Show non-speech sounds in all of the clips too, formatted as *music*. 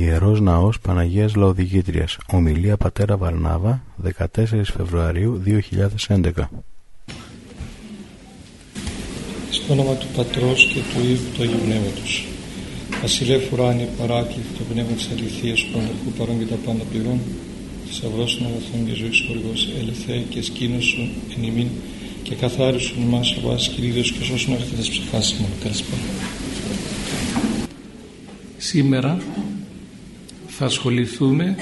Ιερός Ναός Παναγίας Λαοδηγήτριας Ομιλία Πατέρα Βαρνάβα 14 Φεβρουαρίου 2011 Στο όνομα του Πατρός και του Υιού του Αγίου Πνεύματος Βασιλεύ ουράνιε παράκλητη το πνεύμα της αληθείας του Παναρχού παρόν και τα πάντα πληρών θησαυρός των αγαθών και ζωής χορηγός ελευθέ και σκήνωσον εν ημίν και καθάρισον εμάς ο βάσης Κυρίδος και σώσον αγαθές ψυχάς μου. Καλησπέρα. Σήμερα θα ασχοληθούμε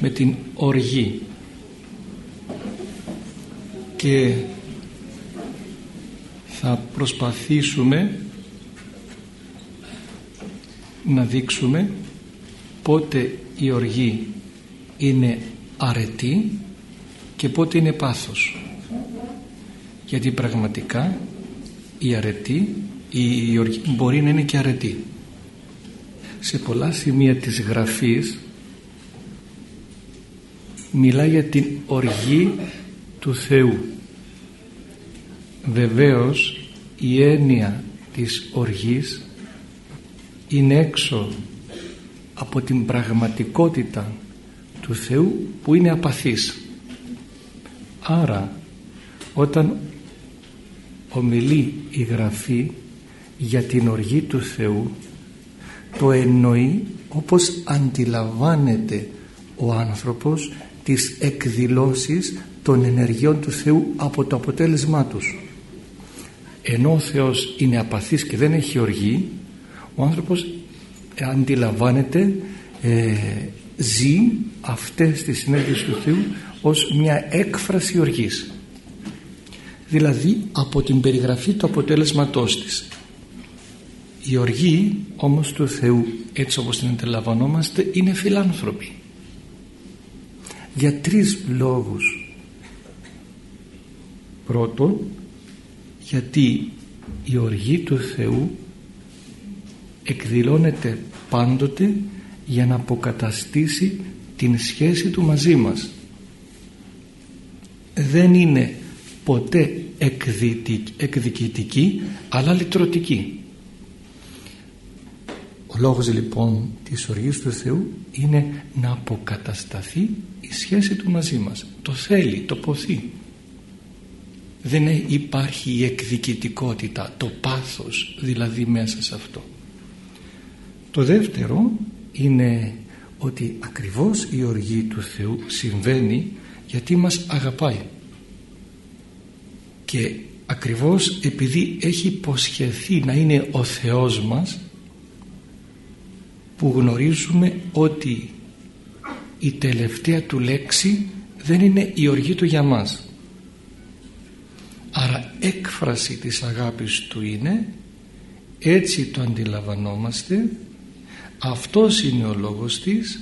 με την οργή. Και θα προσπαθήσουμε να δείξουμε πότε η οργή είναι αρετή και πότε είναι πάθος. Γιατί πραγματικά η αρετή η οργή μπορεί να είναι και αρετή σε πολλά σημεία της γραφής μιλά για την οργή του Θεού. Βεβαίως η έννοια της οργής είναι έξω από την πραγματικότητα του Θεού που είναι απαθής. Άρα όταν ομιλεί η Γραφή για την οργή του Θεού το εννοεί όπως αντιλαμβάνεται ο άνθρωπος τις εκδηλώσεις των ενεργειών του Θεού από το αποτέλεσμά τους. Ενώ ο Θεός είναι απαθής και δεν έχει οργή ο άνθρωπος αντιλαμβάνεται ε, ζει αυτές τις συνέργειες του Θεού ως μια έκφραση οργής. Δηλαδή από την περιγραφή του αποτέλεσματός της η οργή όμως του Θεού έτσι όπως την αντιλαμβανόμαστε είναι φιλάνθρωπη για τρεις λόγους. Πρώτον γιατί η οργή του Θεού εκδηλώνεται πάντοτε για να αποκαταστήσει την σχέση του μαζί μας. Δεν είναι ποτέ εκδικητική αλλά λυτρωτική. ο λόγος λοιπόν της οργής του Θεού είναι να αποκατασταθεί η σχέση του μαζί μας. Το θέλει, το ποθεί δεν υπάρχει η εκδικητικότητα το πάθος δηλαδή μέσα σε αυτό. Το δεύτερο είναι ότι ακριβώς η οργή του Θεού συμβαίνει γιατί μας αγαπάει. Και ακριβώς επειδή έχει υποσχεθεί να είναι ο Θεός μας που γνωρίζουμε ότι η τελευταία του λέξη δεν είναι η οργή του για μας. Άρα έκφραση της αγάπης του είναι έτσι το αντιλαμβανόμαστε αυτός είναι ο λόγος της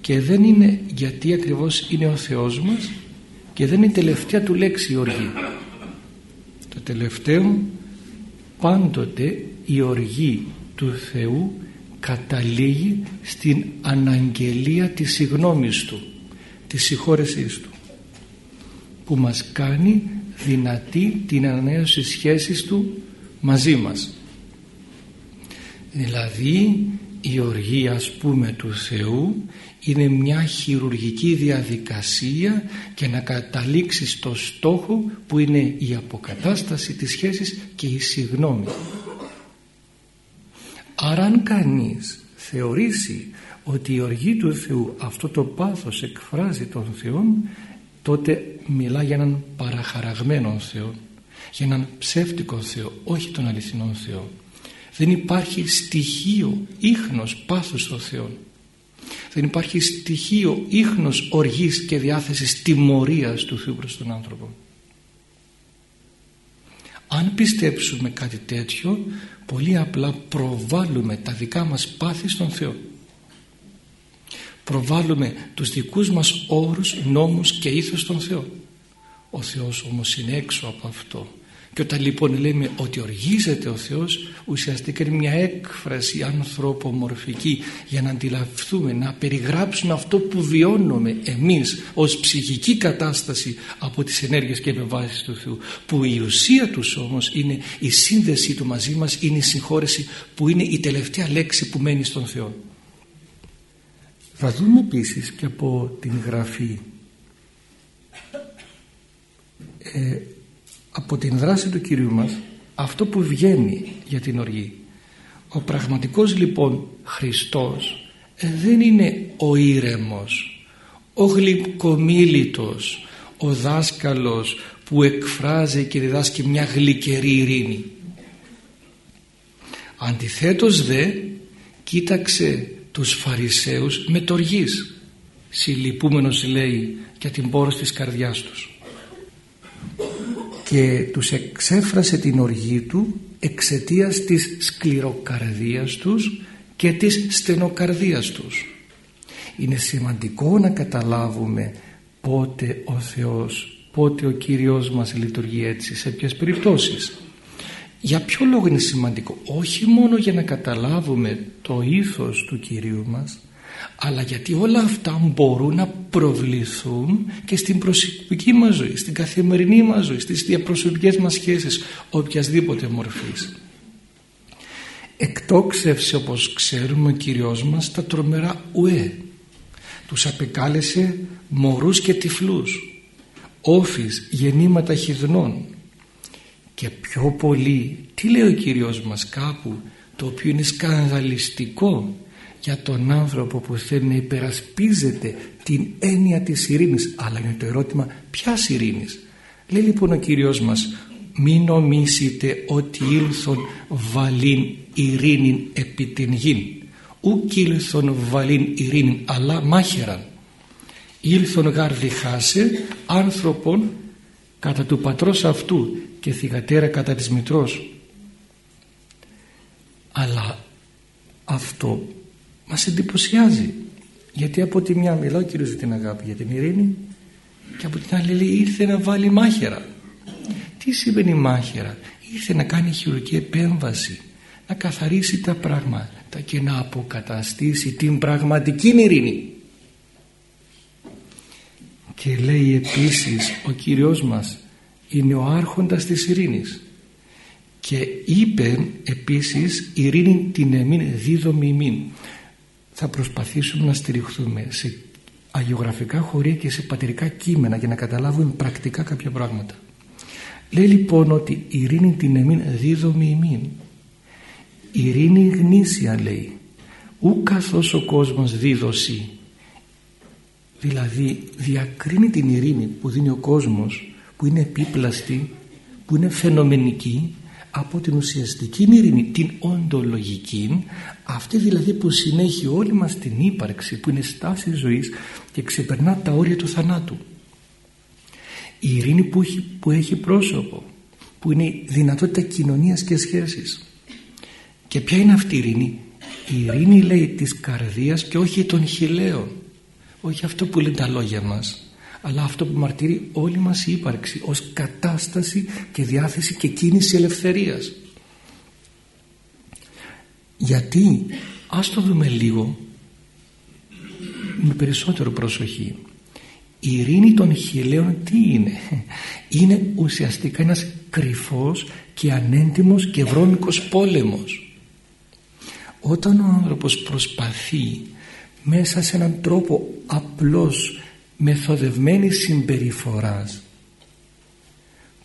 και δεν είναι γιατί ακριβώς είναι ο Θεός μας και δεν είναι η τελευταία του λέξη η οργή. Το τελευταίο πάντοτε η οργή του Θεού καταλήγει στην αναγγελία της συγνώμης Του της συγχώρεσής Του που μας κάνει δυνατή την ανανέωση σχέσης Του μαζί μας. Δηλαδή η οργή ας πούμε του Θεού είναι μια χειρουργική διαδικασία και να καταλήξει στο στόχο που είναι η αποκατάσταση της σχέσης και η συγνώμη Άρα αν κανείς θεωρήσει ότι η οργή του Θεού αυτό το πάθος εκφράζει τον Θεό τότε μιλά για έναν παραχαραγμένο Θεό για έναν ψεύτικο Θεό όχι τον αληθινό Θεό. Δεν υπάρχει στοιχείο ίχνος πάθους στο Θεό δεν υπάρχει στοιχείο ίχνος οργής και διάθεσης τιμωρίας του Θεού προς τον άνθρωπο αν πιστέψουμε κάτι τέτοιο πολύ απλά προβάλλουμε τα δικά μας πάθη στον Θεό. Προβάλλουμε τους δικούς μας όρους, νόμους και ήθος στον Θεό. Ο Θεός όμως είναι έξω από αυτό και όταν λοιπόν λέμε ότι οργίζεται ο Θεός ουσιαστικά είναι μια έκφραση ανθρωπομορφική για να αντιλαφθούμε, να περιγράψουμε αυτό που βιώνουμε εμείς ως ψυχική κατάσταση από τις ενέργειες και επεμβάσεις του Θεού που η ουσία τους όμως είναι η σύνδεση του μαζί μας, είναι η συγχώρεση που είναι η τελευταία λέξη που μένει στον Θεό. θα δούμε επίσης και από την γραφή ε, από την δράση του Κυρίου μας αυτό που βγαίνει για την οργή. Ο πραγματικός λοιπόν Χριστός ε, δεν είναι ο ήρεμος ο γλυκομίλητος ο δάσκαλος που εκφράζει και διδάσκει μια γλυκερή ειρήνη. Αντιθέτως δε κοίταξε τους Φαρισαίους με τοργής συλληπούμενος λέει για την πόρος της καρδιάς τους και τους εξέφρασε την οργή του εξαιτίας της σκληροκαρδίας τους και της στενοκαρδίας τους. Είναι σημαντικό να καταλάβουμε πότε ο Θεός πότε ο Κύριος μας λειτουργεί έτσι σε ποιες περιπτώσεις. Για ποιο λόγο είναι σημαντικό; Όχι μόνο για να καταλάβουμε το ήθος του Κυρίου μας αλλά γιατί όλα αυτά μπορούν να προβληθούν και στην προσωπική μας ζωή, στην καθημερινή μας ζωή, στις διαπροσωπικές μας σχέσεις οποιασδήποτε μορφής. Εκτόξευσε όπως ξέρουμε ο Κύριος μας τα τρομερά ουέ. Τους απεκάλεσε μωρούς και τυφλούς, όφης, γεννήματα χιδνών. Και πιο πολύ, τι λέει ο Κύριος μας κάπου, το οποίο είναι σκανδαλιστικό για τον άνθρωπο που θέλει να υπερασπίζεται την έννοια της ειρήνης. Αλλά είναι το ερώτημα ποιας ειρήνης. Λέει λοιπόν ο Κύριος μας μην νομίσετε ότι ήλθον βαλήν ειρήνην επί την γην. Ουκ ήλθον βαλήν ειρήνην αλλά μάχεραν. Ήλθον γάρ διχάσε άνθρωπον κατά του πατρός αυτού και θυγατέρα κατά της μητρός αλλά αυτό μας εντυπωσιάζει. Γιατί από τη μια μιλάω κύριος για την αγάπη για την ειρήνη και από την άλλη λέει ήρθε να βάλει μάχερα τι σημαίνει μάχερα ήρθε να κάνει χειρουργική επέμβαση να καθαρίσει τα πράγματα και να αποκαταστήσει την πραγματική ειρήνη. Και λέει επίσης ο Κύριος μας είναι ο άρχοντας της ειρήνης. Και είπε επίσης ειρήνη την εμήν δίδομη ημίν θα προσπαθήσουμε να στηριχθούμε σε αγιογραφικά χωρία και σε πατερικά κείμενα για να καταλάβουμε πρακτικά κάποια πράγματα. Λέει λοιπόν ότι η ειρήνη την εμήν δίδομη ημίν. Η ειρήνη γνήσια λέει. Ού καθώς ο κόσμος δίδωση. Δηλαδή διακρίνει την ειρήνη που δίνει ο κόσμος που είναι επίπλαστη, που είναι φαινομενική από την ουσιαστική ειρήνη, την οντολογική, αυτή δηλαδή που συνέχει όλη μας την ύπαρξη, που είναι στάση ζωής και ξεπερνά τα όρια του θανάτου. Η ειρήνη που έχει, που έχει πρόσωπο, που είναι η δυνατότητα κοινωνίας και σχέσης. Και ποια είναι αυτή η ειρήνη; Η ειρήνη λέει της καρδίας και όχι των χιλέων. Όχι αυτό που λένε τα λόγια μας αλλά αυτό που μαρτύρει όλη μας η ύπαρξη ως κατάσταση και διάθεση και κίνηση ελευθερίας. Γιατί, ας το δούμε λίγο με περισσότερο προσοχή. Η ειρήνη των χιλέων τι είναι; Είναι ουσιαστικά ένας κρυφός και ανέντιμος και βρώμικος πόλεμος. Όταν ο άνθρωπος προσπαθεί μέσα σε έναν τρόπο απλός μεθοδευμένη συμπεριφοράς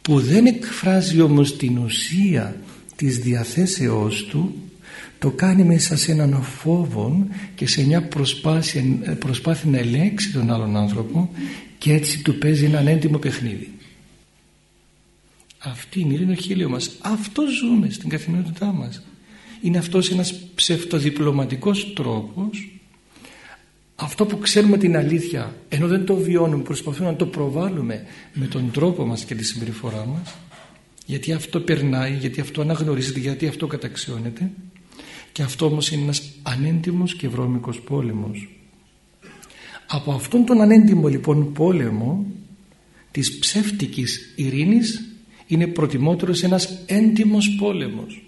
που δεν εκφράζει όμως την ουσία της διαθέσεώς του το κάνει μέσα σε έναν φόβο και σε μια προσπάθεια, προσπάθεια να ελέγξει τον άλλον άνθρωπο και έτσι του παίζει έναν έντιμο παιχνίδι. Αυτή είναι η ειρηνοχήλιο μας. Αυτό ζούμε στην καθημερινότητά μας. Είναι αυτός ένας ψευτοδιπλωματικός τρόπος αυτό που ξέρουμε την αλήθεια ενώ δεν το βιώνουμε προσπαθούμε να το προβάλλουμε με τον τρόπο μας και τη συμπεριφορά μας γιατί αυτό περνάει, γιατί αυτό αναγνωρίζεται, γιατί αυτό καταξιώνεται και αυτό όμως είναι ένας ανέντιμος και βρώμικος πόλεμος. Από αυτόν τον ανέντιμο λοιπόν πόλεμο της ψεύτικης ειρήνης είναι προτιμότερος ένας έντιμος πόλεμος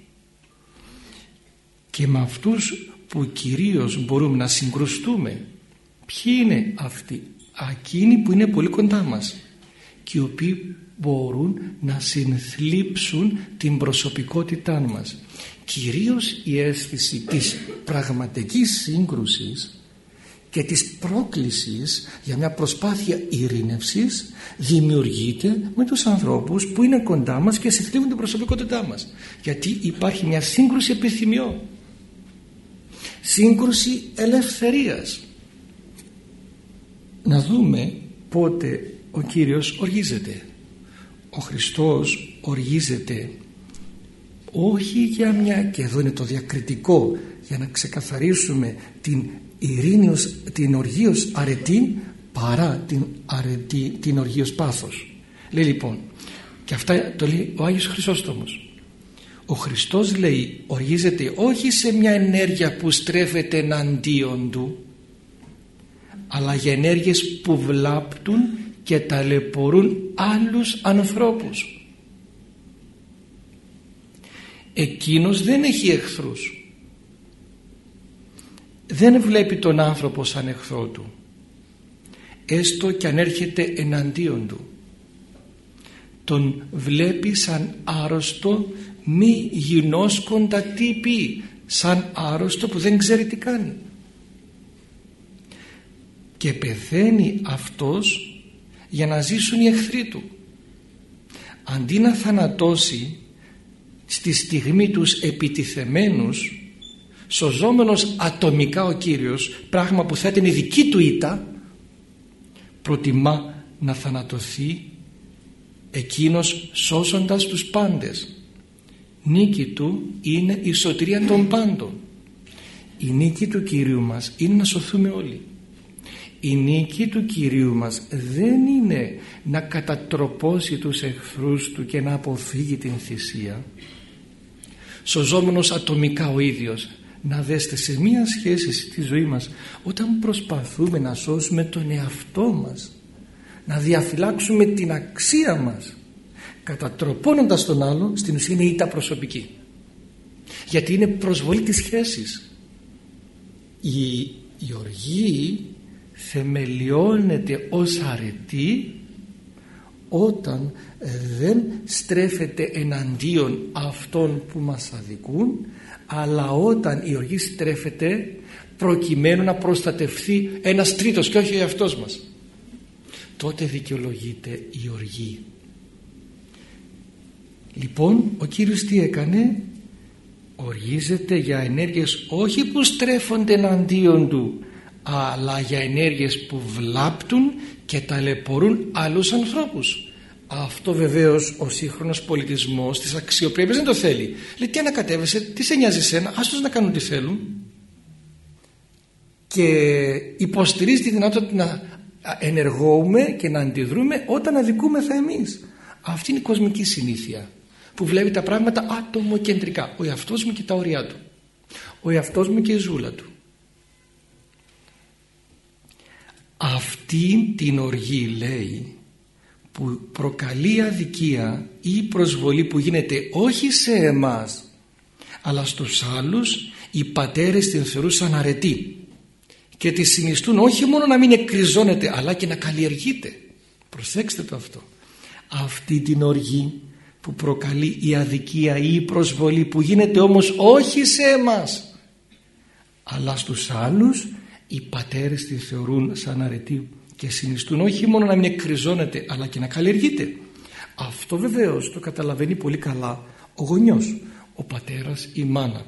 και με αυτούς που κυρίως μπορούμε να συγκρουστούμε Ποιοι είναι αυτοί, εκείνοι που είναι πολύ κοντά μας και οι οποίοι μπορούν να συνθλίψουν την προσωπικότητά μας. Κυρίως η αίσθηση της πραγματικής σύγκρουσης και της πρόκλησης για μια προσπάθεια ειρήνευσης δημιουργείται με τους ανθρώπους που είναι κοντά μας και συθλίβουν την προσωπικότητά μας. Γιατί υπάρχει μια σύγκρουση επιθυμιών. Σύγκρουση ελευθερίας να δούμε πότε ο Κύριος οργίζεται. Ο Χριστός οργίζεται όχι για μια και εδώ είναι το διακριτικό για να ξεκαθαρίσουμε την ειρήνιος, την οργίως αρετή παρά την, αρετή, την οργίως πάθος. Λέει λοιπόν και αυτά το λέει ο Άγιος Χρυσόστομος. Ο Χριστός λέει οργίζεται όχι σε μια ενέργεια που στρέφεται εναντίον του αλλά για ενέργειες που βλάπτουν και ταλαιπωρούν άλλους ανθρώπους. Εκείνος δεν έχει εχθρούς. Δεν βλέπει τον άνθρωπο σαν εχθρό του. Έστω και αν έρχεται εναντίον του. Τον βλέπει σαν άρρωστο μη γινώσκοντα τύπη σαν άρρωστο που δεν ξέρει τι κάνει και πεθαίνει αυτός για να ζήσουν οι εχθροί του. Αντί να θανατώσει στη στιγμή τους επιτιθεμένους σωζόμενος ατομικά ο Κύριος πράγμα που θα ήταν η δική του ήττα προτιμά να θανατωθεί εκείνος σώζοντας τους πάντες. Νίκη του είναι η σωτηρία των πάντων. Η νίκη του Κυρίου μας είναι να σωθούμε όλοι η νίκη του Κυρίου μας δεν είναι να κατατροπώσει τους εχθρούς του και να αποφύγει την θυσία. Σωζόμενος ατομικά ο ίδιος να δέστε σε μία σχέση στη ζωή μας όταν προσπαθούμε να σώσουμε τον εαυτό μας να διαφυλάξουμε την αξία μας κατατροπώνοντας τον άλλο στην ουσία είναι ήττα προσωπική. Γιατί είναι προσβολή της σχέσης. Η, η οργή θεμελιώνεται ως αρετή όταν δεν στρέφεται εναντίον αυτών που μας αδικούν αλλά όταν η οργή στρέφεται προκειμένου να προστατευθεί ένας τρίτος και όχι ο εαυτός μας. Τότε δικαιολογείται η οργή. Λοιπόν ο Κύριος τι έκανε; Οργίζεται για ενέργειες όχι που στρέφονται εναντίον του αλλά για ενέργειες που βλάπτουν και ταλαιπωρούν άλλους ανθρώπους. Αυτό βεβαίως ο σύγχρονος πολιτισμός της αξιοπρέπειας δεν το θέλει. Λέει τι ανακατεύεσαι, τι σε νοιάζει σένα άστος να κάνουν τι θέλουν και υποστηρίζει τη δυνατότητα να ενεργούμε και να αντιδρούμε όταν αδικούμεθα εμείς. Αυτή είναι η κοσμική συνήθεια που βλέπει τα πράγματα άτομο-κεντρικά. Ο εαυτός μου και τα όρια του. Ο εαυτός μου και η ζούλα του αυτή την οργή λέει που προκαλεί αδικία ή προσβολή που γίνεται όχι σε εμάς αλλά στους άλλους οι πατέρες την θεωρούσαν αρετή. Και τη συνιστούν όχι μόνο να μην εκκριζώνεται αλλά και να καλλιεργείται. Προσέξτε το αυτό. Αυτή την οργή που προκαλεί η αδικία ή η προσβολή που γίνεται όμως όχι σε εμάς αλλά στους άλλους οι πατέρες τη θεωρούν σαν αρετή και συνιστούν όχι μόνο να μην εκκριζώνεται αλλά και να καλλιεργείται. Αυτό βεβαίως το καταλαβαίνει πολύ καλά ο γονιός ο πατέρας η μάνα.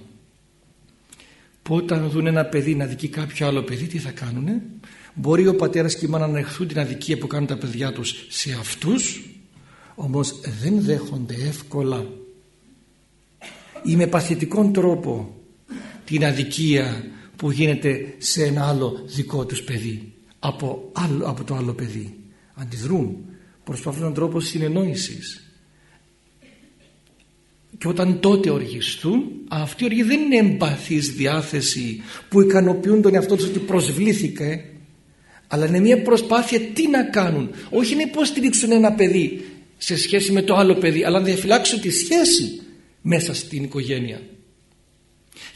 Που όταν δουν ένα παιδί να δικεί κάποιο άλλο παιδί τι θα κάνουνε; Μπορεί ο πατέρας και η μάνα να εχθούν την αδικία που κάνουν τα παιδιά τους σε αυτούς όμως δεν δέχονται εύκολα. Ή με παθητικόν τρόπο την αδικία που γίνεται σε ένα άλλο δικό τους παιδί από, άλλο, από το άλλο παιδί. Αντιδρούν προσπαθούν έναν τρόπο συνεννόησης. Και όταν τότε οργιστούν αυτή η οργή δεν είναι εμπαθής διάθεση που ικανοποιούν τον εαυτό τους ότι προσβλήθηκε αλλά είναι μια προσπάθεια τι να κάνουν. Όχι να υποστηρίξουν ένα παιδί σε σχέση με το άλλο παιδί αλλά να διαφυλάξουν τη σχέση μέσα στην οικογένεια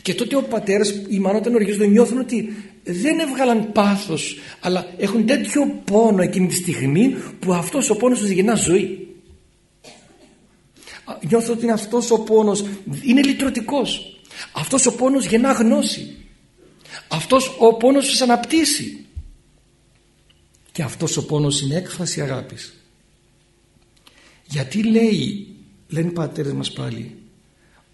και τότε ο πατέρας η μάνα όταν οργίζονται νιώθουν ότι δεν έβγαλαν πάθος αλλά έχουν τέτοιο πόνο εκείνη τη στιγμή που αυτός ο πόνος τους γεννά ζωή. Νιώθω ότι αυτός ο πόνος είναι λυτρωτικός. Αυτός ο πόνος γεννά γνώση. Αυτός ο πόνος σας αναπτύσσει. Και αυτός ο πόνος είναι έκφραση αγάπης. Γιατί λέει λένε οι πατέρες μας πάλι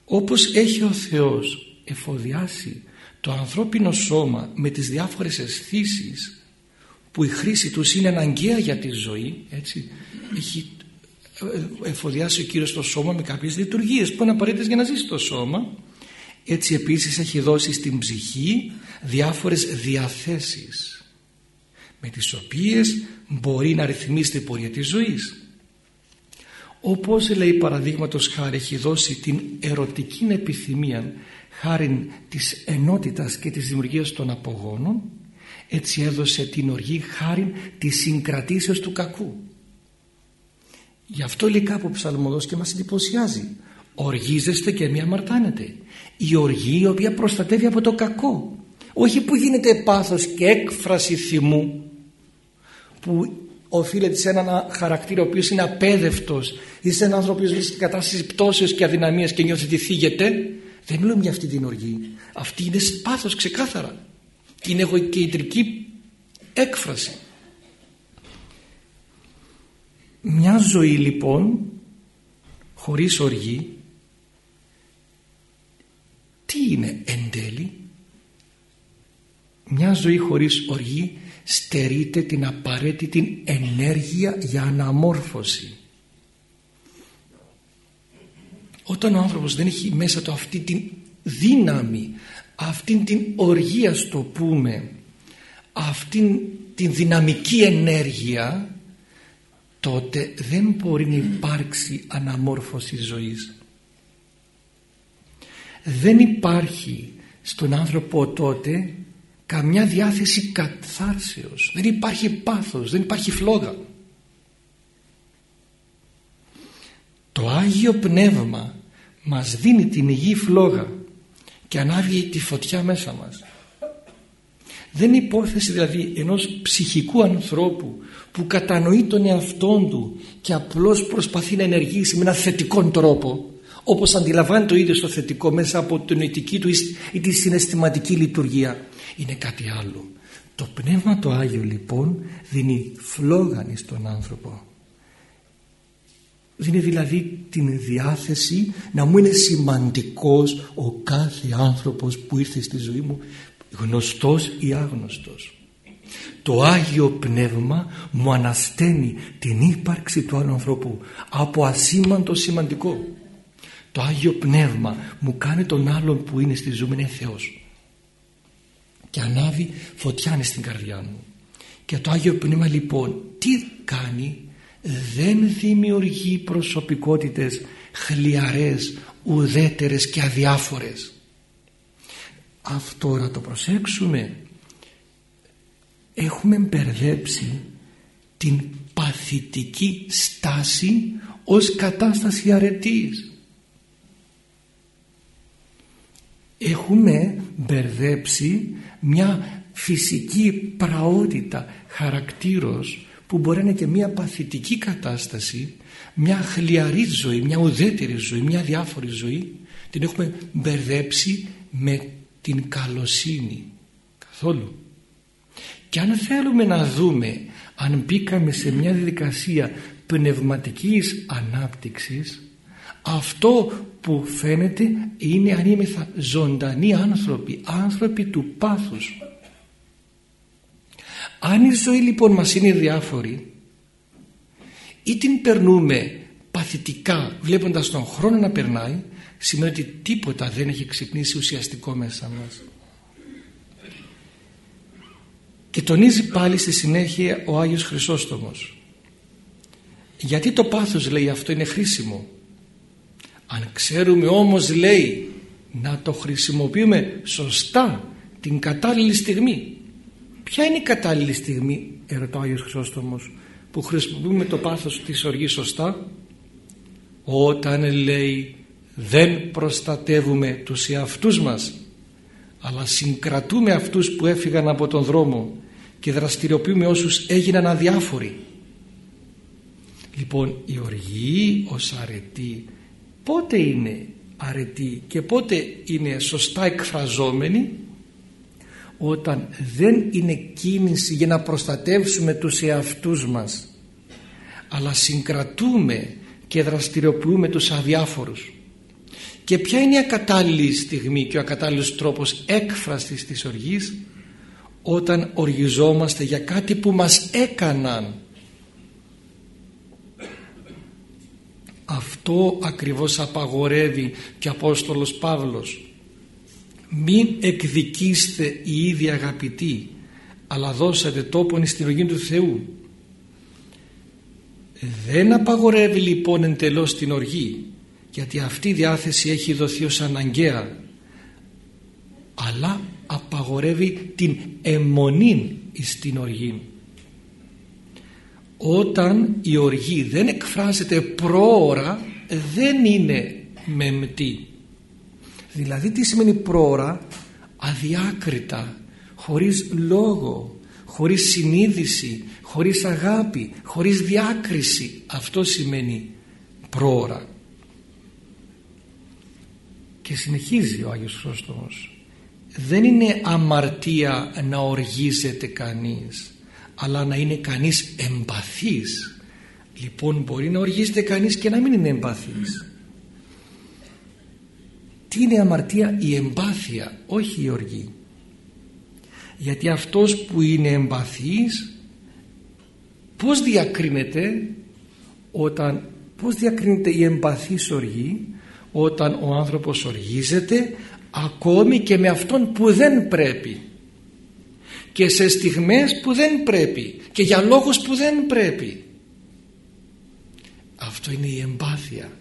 όπως έχει ο Θεός εφοδιάσει το ανθρώπινο σώμα με τις διάφορες αισθήσεις που η χρήση τους είναι αναγκαία για τη ζωή έτσι, έχει εφοδιάσει ο Κύριος το σώμα με κάποιες λειτουργίες που είναι απαραίτητες για να ζήσει το σώμα έτσι επίσης έχει δώσει στην ψυχή διάφορες διαθέσεις με τις οποίες μπορεί να ρυθμίσει την πορεία της ζωής. Όπως λέει παραδείγματος χάρη έχει δώσει την ερωτική επιθυμία χάρη της ενότητας και της δημιουργίας των απογόνων έτσι έδωσε την οργή χάρη της συγκρατήσεως του κακού. Γι' αυτό λέει κάπου ο ψαλμοδός και μας εντυπωσιάζει. Οργίζεστε και μη αμαρτάνετε. Η οργή η οποία προστατεύει από το κακό. Όχι που γίνεται πάθος και έκφραση θυμού που οφείλεται σε έναν χαρακτήρα ο οποίος είναι απέδευτος ή σε έναν άνθρωπο που βρίσκεται στην κατάσταση πτώσεως και αδυναμίας και νιώθει ότι θίγεται δεν μιλούμε για αυτή την οργή αυτή είναι πάθος ξεκάθαρα. Και είναι εγωκεντρική έκφραση. Μια ζωή λοιπόν χωρίς οργή τι είναι εν τέλει; Μια ζωή χωρίς οργή στερείται την απαραίτητη ενέργεια για αναμόρφωση όταν ο άνθρωπος δεν έχει μέσα του αυτή την δύναμη αυτή την οργία στο πούμε αυτή την δυναμική ενέργεια τότε δεν μπορεί να υπάρξει αναμόρφωση ζωής. Δεν υπάρχει στον άνθρωπο τότε καμιά διάθεση καθάρσεως δεν υπάρχει πάθος, δεν υπάρχει φλόγα. Το Άγιο Πνεύμα μας δίνει την υγιή φλόγα και ανάβει τη φωτιά μέσα μας. Δεν είναι υπόθεση δηλαδή ενός ψυχικού ανθρώπου που κατανοεί τον εαυτόν του και απλώς προσπαθεί να ενεργήσει με ένα θετικό τρόπο όπως αντιλαμβάνει το ίδιο στο θετικό μέσα από την νοητική του ή τη συναισθηματική λειτουργία. Είναι κάτι άλλο. Το Πνεύμα το Άγιο λοιπόν δίνει φλόγανη στον άνθρωπο δίνει δηλαδή την διάθεση να μου είναι σημαντικός ο κάθε άνθρωπος που ήρθε στη ζωή μου γνωστός ή άγνωστος. Το Άγιο Πνεύμα μου ανασταίνει την ύπαρξη του άλλου ανθρώπου από ασήμαντο σημαντικό. Το Άγιο Πνεύμα μου κάνει τον άλλον που είναι στη ζωή μου είναι Θεός. Και ανάβει φωτιά στην καρδιά μου. Και το Άγιο Πνεύμα λοιπόν τι κάνει; Δεν δημιουργεί προσωπικότητες χλιαρές, ουδέτερες και αδιάφορες. Αυτό να το προσέξουμε. Έχουμε μπερδέψει την παθητική στάση ως κατάσταση αρετής. Έχουμε μπερδέψει μια φυσική πραότητα χαρακτήρος που μπορεί να είναι και μια παθητική κατάσταση μια χλιαρή ζωή, μια ουδέτερη ζωή, μια διάφορη ζωή την έχουμε μπερδέψει με την καλοσύνη καθόλου. Και αν θέλουμε να δούμε αν μπήκαμε σε μια διαδικασία πνευματικής ανάπτυξης αυτό που φαίνεται είναι αν είμαι ζωντανοί άνθρωποι άνθρωποι του πάθους αν η ζωή λοιπόν μας είναι διάφορη ή την περνούμε παθητικά βλέποντας τον χρόνο να περνάει σημαίνει ότι τίποτα δεν έχει ξυπνήσει ουσιαστικό μέσα μας. Και τονίζει πάλι στη συνέχεια ο Άγιος Χρυσόστομος. Γιατί το πάθος λέει αυτό είναι χρήσιμο; Αν ξέρουμε όμως λέει να το χρησιμοποιούμε σωστά την κατάλληλη στιγμή ποια είναι η κατάλληλη στιγμή ερωτά ο Άγιος Χρυσόστομος που χρησιμοποιούμε το πάθος της οργής σωστά; Όταν λέει δεν προστατεύουμε τους εαυτούς μας αλλά συγκρατούμε αυτούς που έφυγαν από τον δρόμο και δραστηριοποιούμε όσους έγιναν αδιάφοροι. Λοιπόν η οργή ως αρετή πότε είναι αρετή και πότε είναι σωστά εκφραζόμενη; Όταν δεν είναι κίνηση για να προστατεύσουμε τους εαυτούς μας αλλά συγκρατούμε και δραστηριοποιούμε τους αδιάφορους. Και ποια είναι η ακατάλληλη στιγμή και ο ακατάλληλος τρόπος έκφρασης της οργής; Όταν οργιζόμαστε για κάτι που μας έκαναν. Αυτό ακριβώς απαγορεύει και ο Απόστολος Παύλος μην εκδικήστε οι ίδιοι αγαπητοί αλλά δώσατε τόπον στην οργή του Θεού δεν απαγορεύει λοιπόν εντελώς την οργή γιατί αυτή η διάθεση έχει δοθεί ως αναγκαία αλλά απαγορεύει την αιμονή στην οργή όταν η οργή δεν εκφράζεται πρόωρα δεν είναι μεμτή δηλαδή τι σημαίνει πρόωρα; Αδιάκριτα χωρίς λόγο χωρίς συνείδηση χωρίς αγάπη χωρίς διάκριση. Αυτό σημαίνει πρόωρα. Και συνεχίζει ο Άγιος Χρήστος. Δεν είναι αμαρτία να οργίζεται κανείς αλλά να είναι κανείς εμπαθής. Λοιπόν μπορεί να οργίζεται κανείς και να μην είναι εμπαθής τι είναι αμαρτία; Η εμπάθεια όχι η οργή. Γιατί αυτός που είναι εμπαθής πως διακρίνεται όταν πως διακρίνεται η εμπαθής οργή όταν ο άνθρωπος οργίζεται ακόμη και με αυτόν που δεν πρέπει και σε στιγμές που δεν πρέπει και για λόγους που δεν πρέπει. Αυτό είναι η εμπάθεια.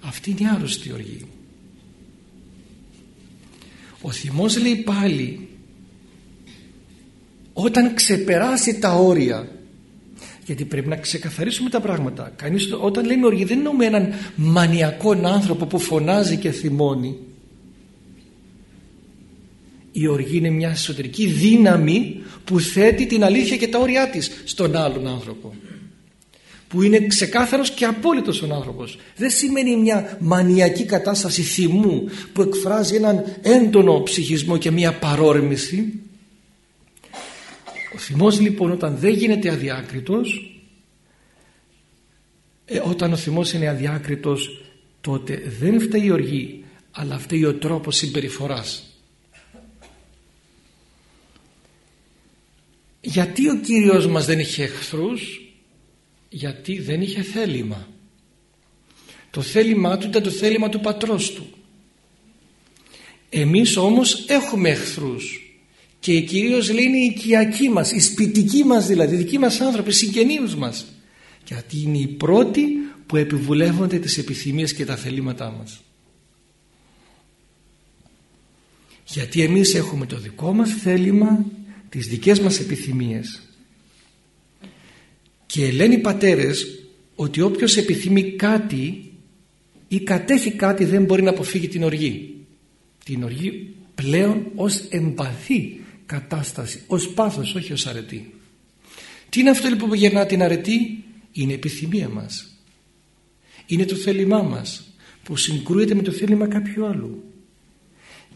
Αυτή είναι η άρρωστη οργή ο θυμός λέει πάλι όταν ξεπεράσει τα όρια γιατί πρέπει να ξεκαθαρίσουμε τα πράγματα. Κανείς, όταν λέμε οργή δεν εννοούμε έναν μανιακό άνθρωπο που φωνάζει και θυμώνει. Η οργή είναι μια εσωτερική δύναμη που θέτει την αλήθεια και τα όρια της στον άλλον άνθρωπο που είναι ξεκάθαρος και απόλυτος ο άνθρωπος. Δεν σημαίνει μια μανιακή κατάσταση θυμού που εκφράζει έναν έντονο ψυχισμό και μια παρόρμηση. Ο θυμός λοιπόν όταν δεν γίνεται αδιάκριτος ε, όταν ο θυμός είναι αδιάκριτος τότε δεν φταίει η οργή αλλά φταίει ο τρόπος συμπεριφοράς. Γιατί ο Κύριος μας δεν είχε εχθρούς; Γιατί δεν είχε θέλημα. Το θέλημά του ήταν το θέλημα του πατρός του. Εμείς όμως έχουμε εχθρούς και κυρίως λέει είναι οι οικιακοί μας, οι σπιτικοί μας δηλαδή, οι δικοί μας άνθρωποι, οι συγγενείς μας. Γιατί είναι οι πρώτοι που επιβουλεύονται τις επιθυμίες και τα θελήματά μας. Γιατί εμείς έχουμε το δικό μας θέλημα τις δικές μας επιθυμίες και λένε οι πατέρες ότι όποιος επιθυμεί κάτι ή κατέχει κάτι δεν μπορεί να αποφύγει την οργή. Την οργή πλέον ως εμπαθή κατάσταση ως πάθος όχι ως αρετή. Τι είναι αυτό λοιπόν που γεννά την αρετή; Είναι η επιθυμία μας. Είναι το θέλημά μας που συγκρούεται με το θέλημα κάποιου άλλου.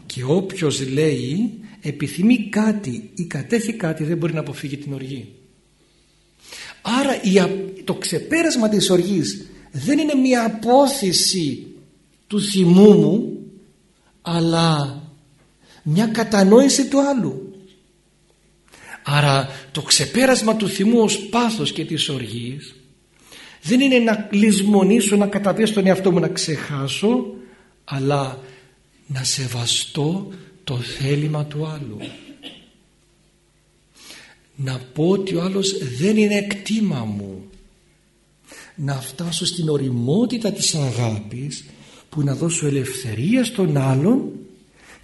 Και όποιος λέει επιθυμεί κάτι ή κατέχει κάτι δεν μπορεί να αποφύγει την οργή άρα το ξεπέρασμα της οργής δεν είναι μια απόθεση του θυμού μου αλλά μια κατανόηση του άλλου. Άρα το ξεπέρασμα του θυμού ως πάθος και της οργής δεν είναι να λησμονήσω να καταπιέσω τον εαυτό μου να ξεχάσω αλλά να σεβαστώ το θέλημα του άλλου να πω ότι ο άλλος δεν είναι εκτίμα μου να φτάσω στην οριμότητα της αγάπης που να δώσω ελευθερία στον άλλον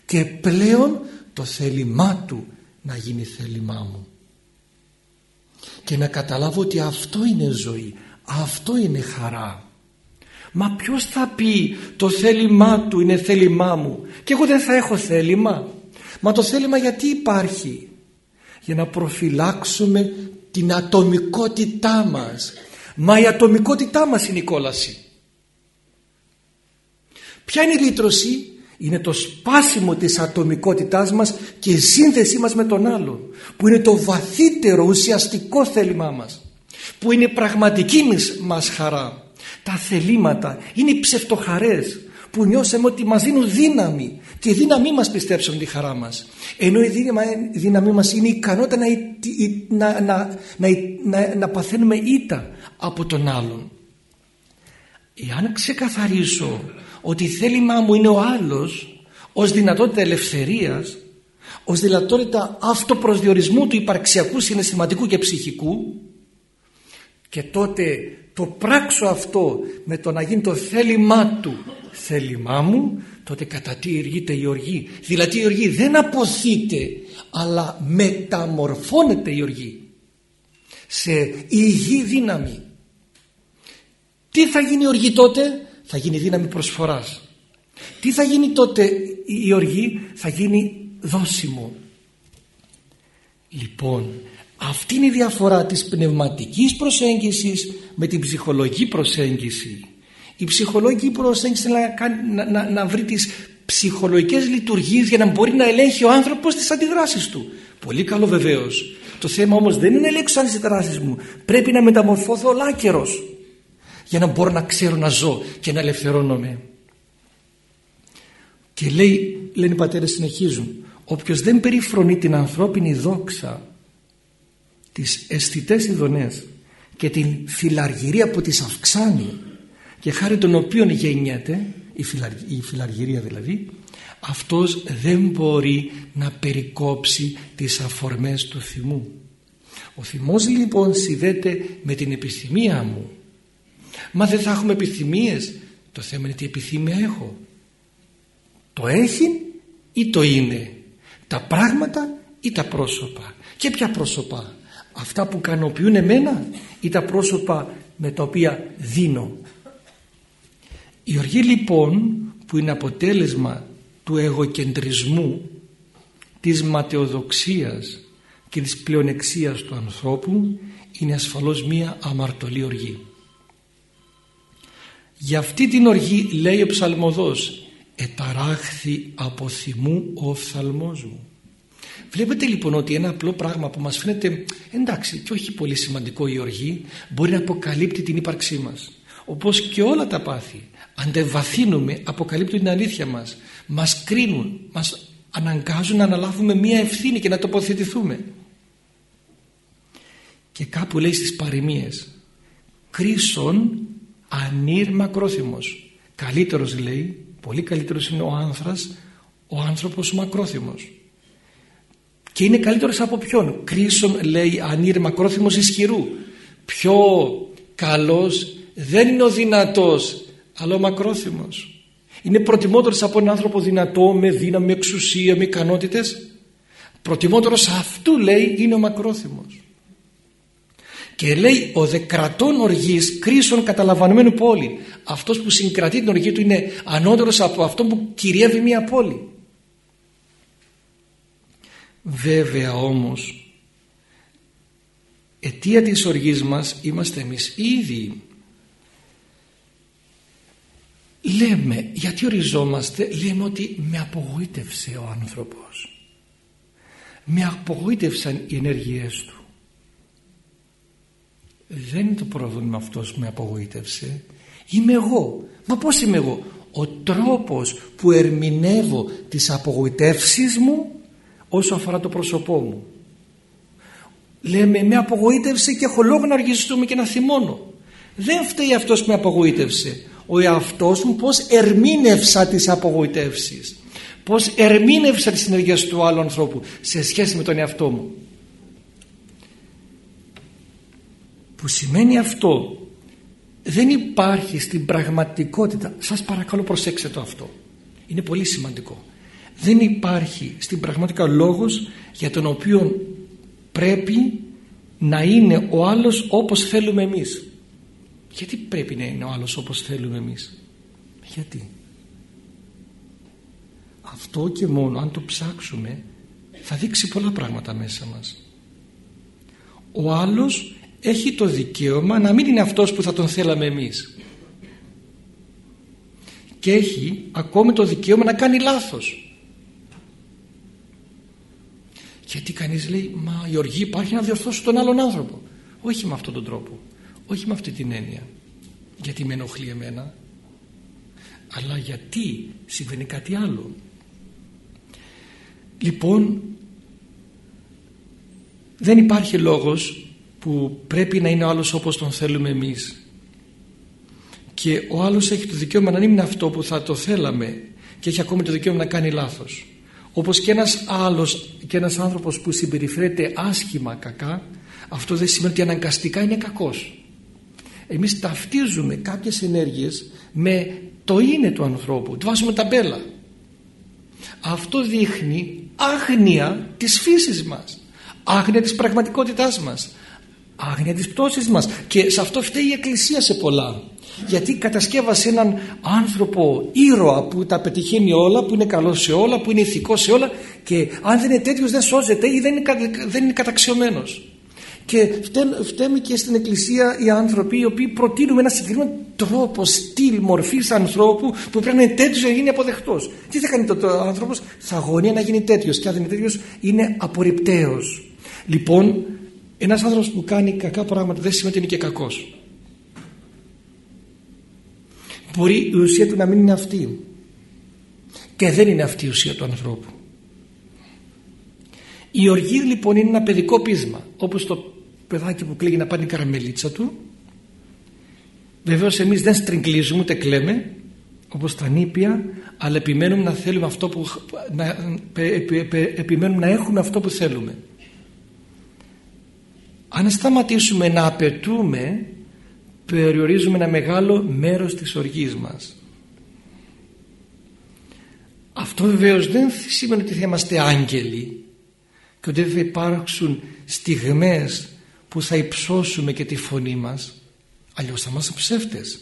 και πλέον το θέλημά του να γίνει θέλημά μου και να καταλάβω ότι αυτό είναι ζωή αυτό είναι χαρά Μα ποιος θα πει το θέλημά του είναι θέλημά μου και εγώ δεν θα έχω θέλημα; Μα το θέλημα γιατί υπάρχει; Για να προφυλάξουμε την ατομικότητά μας. Μα η ατομικότητά μας είναι η κόλαση. Ποια είναι η λύτρωση; είναι το σπάσιμο της ατομικότητάς μας και η σύνδεσή μας με τον άλλον που είναι το βαθύτερο ουσιαστικό θέλημά μας που είναι η πραγματική μας χαρά τα θελήματα είναι οι ψευτοχαρές που νιώσαμε ότι μας δίνουν δύναμη και η δύναμή μας πιστέψουν τη χαρά μας. Ενώ η δύναμή μας είναι η ικανότητα να, να, να, να, να παθαίνουμε ήττα από τον άλλον. Εάν ξεκαθαρίσω ότι η θέλημά μου είναι ο άλλος ως δυνατότητα ελευθερίας ως δυνατότητα αυτοπροσδιορισμού του υπαρξιακού συναισθηματικού και ψυχικού και τότε το πράξω αυτό με το να γίνει το θέλημά του. Θέλημά μου τότε κατά τι εργείται η οργή. Δηλαδή η οργή δεν αποθείται αλλά μεταμορφώνεται η οργή σε υγιή δύναμη. Τι θα γίνει η οργή τότε; Θα γίνει δύναμη προσφοράς. Τι θα γίνει τότε η οργή; Θα γίνει δόσιμο λοιπόν αυτή είναι η διαφορά της πνευματικής προσέγγισης με την ψυχολογική προσέγγιση. Η ψυχολογική προσέγγιση είναι να, να, να, βρει τις ψυχολογικές λειτουργίες για να μπορεί να ελέγχει ο άνθρωπος τις αντιδράσεις του. Πολύ καλό βεβαίως. Το θέμα όμως δεν είναι να ελέγξω τις αντιδράσεις μου. Πρέπει να μεταμορφώθω ολάκερος για να μπορώ να ξέρω να ζω και να ελευθερώνομαι. Και λέει, λένε οι πατέρες συνεχίζουν, όποιος δεν περιφρονεί την ανθρώπινη δόξα, τις αισθητές ειδονές και την φιλαργυρία που τις αυξάνει και χάρη των οποίων γεννιέται, η, η φιλαργυρία δηλαδή, αυτός δεν μπορεί να περικόψει τις αφορμές του θυμού. Ο θυμός λοιπόν συνδέεται με την επιστημία μου Μα δεν θα έχουμε επιθυμίες. Το θέμα είναι τι επιθυμία έχω. Το έχει ή το είναι. Τα πράγματα ή τα πρόσωπα. Και ποια πρόσωπα. Αυτά που κανοποιούν εμένα ή τα πρόσωπα με τα οποία δίνω. Η οργή λοιπόν που είναι αποτέλεσμα του εγωκεντρισμού της ματαιοδοξίας και της πλεονεξίας του ανθρώπου είναι ασφαλώς μία αμαρτωλή οργή. Για αυτή την οργή λέει ο ψαλμοδός «Εταράχθη από θυμού ο οφθαλμός μου». Βλέπετε λοιπόν ότι ένα απλό πράγμα που μας φαίνεται εντάξει και όχι πολύ σημαντικό η οργή μπορεί να αποκαλύπτει την ύπαρξή μας. Όπως και όλα τα πάθη. Αν δεν βαθύνουμε αποκαλύπτουν την αλήθεια μας. Μας κρίνουν, μας αναγκάζουν να αναλάβουμε μία ευθύνη και να τοποθετηθούμε. Και κάπου λέει στις παροιμίες «Κρίσον ανήρ μακρόθυμος καλύτερος λέει πολύ καλύτερος είναι ο άνθρας ο άνθρωπος μακρόθυμος και είναι καλύτερος από ποιον; Κρίσον λέει ανήρ μακρόθυμος ισχυρού πιο καλός δεν είναι ο δυνατός αλλά ο μακρόθυμος είναι προτιμότερος από έναν άνθρωπο δυνατό με δύναμη, με εξουσία, με ικανότητες προτιμότερος αυτού λέει είναι ο μακρόθυμος και λέει ο δεκρατών οργής κρίσεων καταλαμβανωμένου πόλη. Αυτός που συγκρατεί την οργή του είναι ανώτερος από αυτό που κυριεύει μια πόλη. Βέβαια όμως αιτία της οργής μας είμαστε εμείς ήδη. Λέμε, γιατί οριζόμαστε, λέμε ότι με απογοήτευσε ο άνθρωπος. Με απογοήτευσαν οι ενέργειές του δεν είναι το πρόβλημα αυτός που με απογοήτευσε είμαι εγώ μα πως είμαι εγώ; Ο τρόπος που ερμηνεύω τις απογοητεύσεις μου όσο αφορά το πρόσωπό μου. Λέμε με απογοήτευσε και έχω λόγο να αργιστούμε και να θυμώνω δεν φταίει αυτός που με απογοήτευσε. Ο εαυτός μου πως ερμήνευσα τις απογοητεύσεις. Πως ερμήνευσα τις συνεργές του άλλου ανθρώπου σε σχέση με τον εαυτό μου. Που σημαίνει αυτό δεν υπάρχει στην πραγματικότητα. Σας παρακαλώ προσέξτε το αυτό. Είναι πολύ σημαντικό δεν υπάρχει στην πραγματικότητα λόγος για τον οποίο πρέπει να είναι ο άλλος όπως θέλουμε εμείς. Γιατί πρέπει να είναι ο άλλος όπως θέλουμε εμείς; Γιατί; Αυτό και μόνο αν το ψάξουμε θα δείξει πολλά πράγματα μέσα μας. Ο άλλος έχει το δικαίωμα να μην είναι αυτός που θα τον θέλαμε εμείς. Και έχει ακόμη το δικαίωμα να κάνει λάθος γιατί κανείς λέει μα η οργή υπάρχει να διορθώσει τον άλλον άνθρωπο όχι με αυτόν τον τρόπο. Όχι με αυτή την έννοια. Γιατί με ενοχλεί εμένα. Αλλά γιατί συμβαίνει κάτι άλλο. Λοιπόν δεν υπάρχει λόγος που πρέπει να είναι ο άλλος όπως τον θέλουμε εμείς. Και ο άλλος έχει το δικαίωμα να είναι αυτό που θα το θέλαμε και έχει ακόμη το δικαίωμα να κάνει λάθος όπως και ένας άλλος και ένας άνθρωπος που συμπεριφέρεται άσχημα κακά αυτό δεν σημαίνει ότι αναγκαστικά είναι κακός. Εμείς ταυτίζουμε κάποιες ενέργειες με το είναι του ανθρώπου. Του βάζουμε ταμπέλα αυτό δείχνει άγνοια της φύσης μας άγνοια της πραγματικότητάς μας άγνοια της πτώσης μας και σε αυτό φταίει η Εκκλησία σε πολλά γιατί κατασκεύασε έναν άνθρωπο ήρωα που τα πετυχαίνει όλα που είναι καλός σε όλα, που είναι ηθικός σε όλα και αν δεν είναι τέτοιος δεν σώζεται ή δεν είναι, δεν είναι καταξιωμένος και φταίμε και στην Εκκλησία οι άνθρωποι οι οποίοι προτείνουμε ένα συγκεκριμένο τρόπο, στυλ, μορφής ανθρώπου που πρέπει να είναι τέτοιος για να γίνει αποδεκτός. Τι θα κάνει τότε ο άνθρωπος, θα αγωνία να γίνει τέτοιος. Και αν δεν είναι τέτοιος, είναι απορριπταίος. Λοιπόν, ένας άνθρωπος που κάνει κακά πράγματα δεν σημαίνει ότι είναι και κακός. Μπορεί η ουσία του να μην είναι αυτή. Και δεν είναι αυτή η ουσία του ανθρώπου. Η οργή λοιπόν είναι ένα παιδικό πείσμα όπως το παιδάκι που κλαίγει να πάρει την καραμελίτσα του βεβαίως εμείς δεν στριγκλίζουμε ούτε κλαίμε όπως τα νήπια αλλά επιμένουμε να θέλουμε αυτό που να, επιμένουμε να έχουμε αυτό που θέλουμε αν σταματήσουμε να απαιτούμε περιορίζουμε ένα μεγάλο μέρος της οργής μας. Αυτό βεβαίως δεν σημαίνει ότι θα είμαστε άγγελοι και ότι δεν θα υπάρξουν στιγμές που θα υψώσουμε και τη φωνή μας. Αλλιώς θα είμαστε ψεύτες.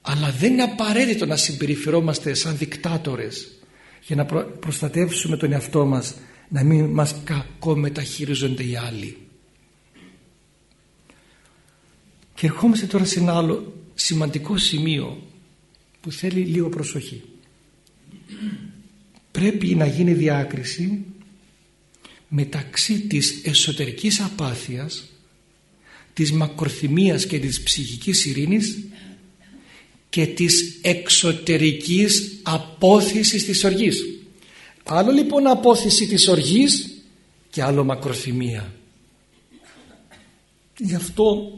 Αλλά δεν είναι απαραίτητο να συμπεριφερόμαστε σαν δικτάτορες για να προστατεύσουμε τον εαυτό μας να μην μας κακό μεταχειρίζονται οι άλλοι. Και ερχόμαστε τώρα σε ένα άλλο σημαντικό σημείο που θέλει λίγο προσοχή. Πρέπει να γίνει διάκριση μεταξύ της εσωτερικής απάθειας της μακροθυμίας και της ψυχικής ειρήνης και της εξωτερικής απόθυσης της οργής άλλο λοιπόν απόθυση της οργής και άλλο μακροθυμία. Γι' αυτό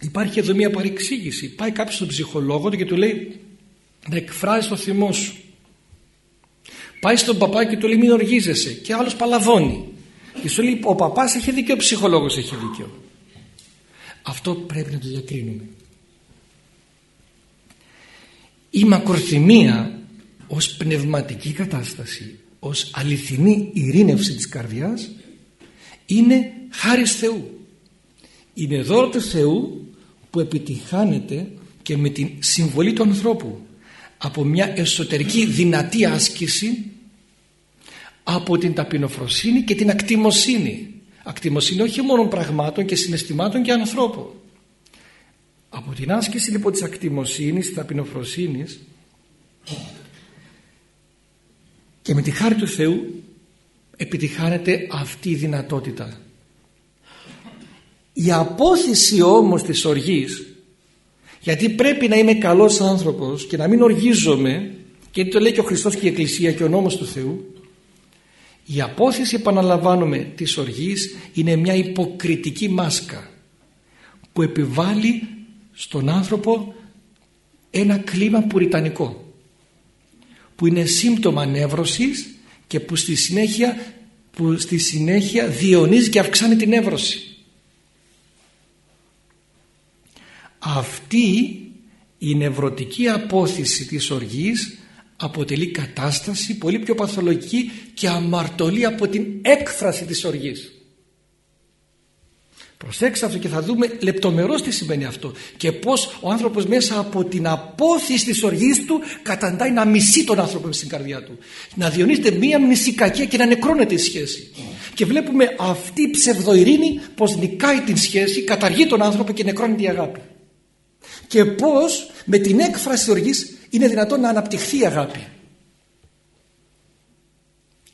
υπάρχει εδώ μια παρεξήγηση. Πάει κάποιος στον ψυχολόγο και του λέει να εκφράζει το θυμό σου πάει στον παπά και του λέει μην οργίζεσαι και άλλος παλαβώνει. Και σου λέει ο παπάς έχει δίκιο, ο ψυχολόγος έχει δίκιο. Αυτό πρέπει να το διακρίνουμε. Η μακροθυμία ως πνευματική κατάσταση, ως αληθινή ειρήνευση της καρδιάς είναι χάρις Θεού. Είναι δώρο του Θεού που επιτυχάνεται και με την συμβολή του ανθρώπου από μια εσωτερική δυνατή άσκηση από την ταπεινοφροσύνη και την ακτιμοσύνη. Ακτιμοσύνη όχι μόνο πραγμάτων και συναισθημάτων και ανθρώπων. Από την άσκηση λοιπόν της ακτιμοσύνης, της ταπεινοφροσύνης και με τη χάρη του Θεού επιτυχάνεται αυτή η δυνατότητα. Η απόθεση όμως της οργής γιατί πρέπει να είμαι καλός άνθρωπος και να μην οργίζομαι και το λέει και ο Χριστός και η Εκκλησία και ο νόμος του Θεού η απόθεση επαναλαμβάνουμε της οργής είναι μια υποκριτική μάσκα που επιβάλλει στον άνθρωπο ένα κλίμα πουριτανικό που είναι σύμπτωμα νεύρωσης και που στη συνέχεια, που στη συνέχεια διονύζει και αυξάνει την νεύρωση. Αυτή η νευρωτική απόθεση της οργής αποτελεί κατάσταση πολύ πιο παθολογική και αμαρτωλή από την έκφραση της οργής. Προσέξτε αυτό και θα δούμε λεπτομερώς τι σημαίνει αυτό και πως ο άνθρωπος μέσα από την απόθεση της οργής του καταντάει να μισεί τον άνθρωπο στην καρδιά του. Να διονύσεται μία μισή κακία και να νεκρώνεται η σχέση. Και βλέπουμε αυτή η ψευδοειρήνη πως νικάει την σχέση, καταργεί τον άνθρωπο και νεκρώνει η αγάπη. και πως με την έκφραση οργής είναι δυνατόν να αναπτυχθεί η αγάπη.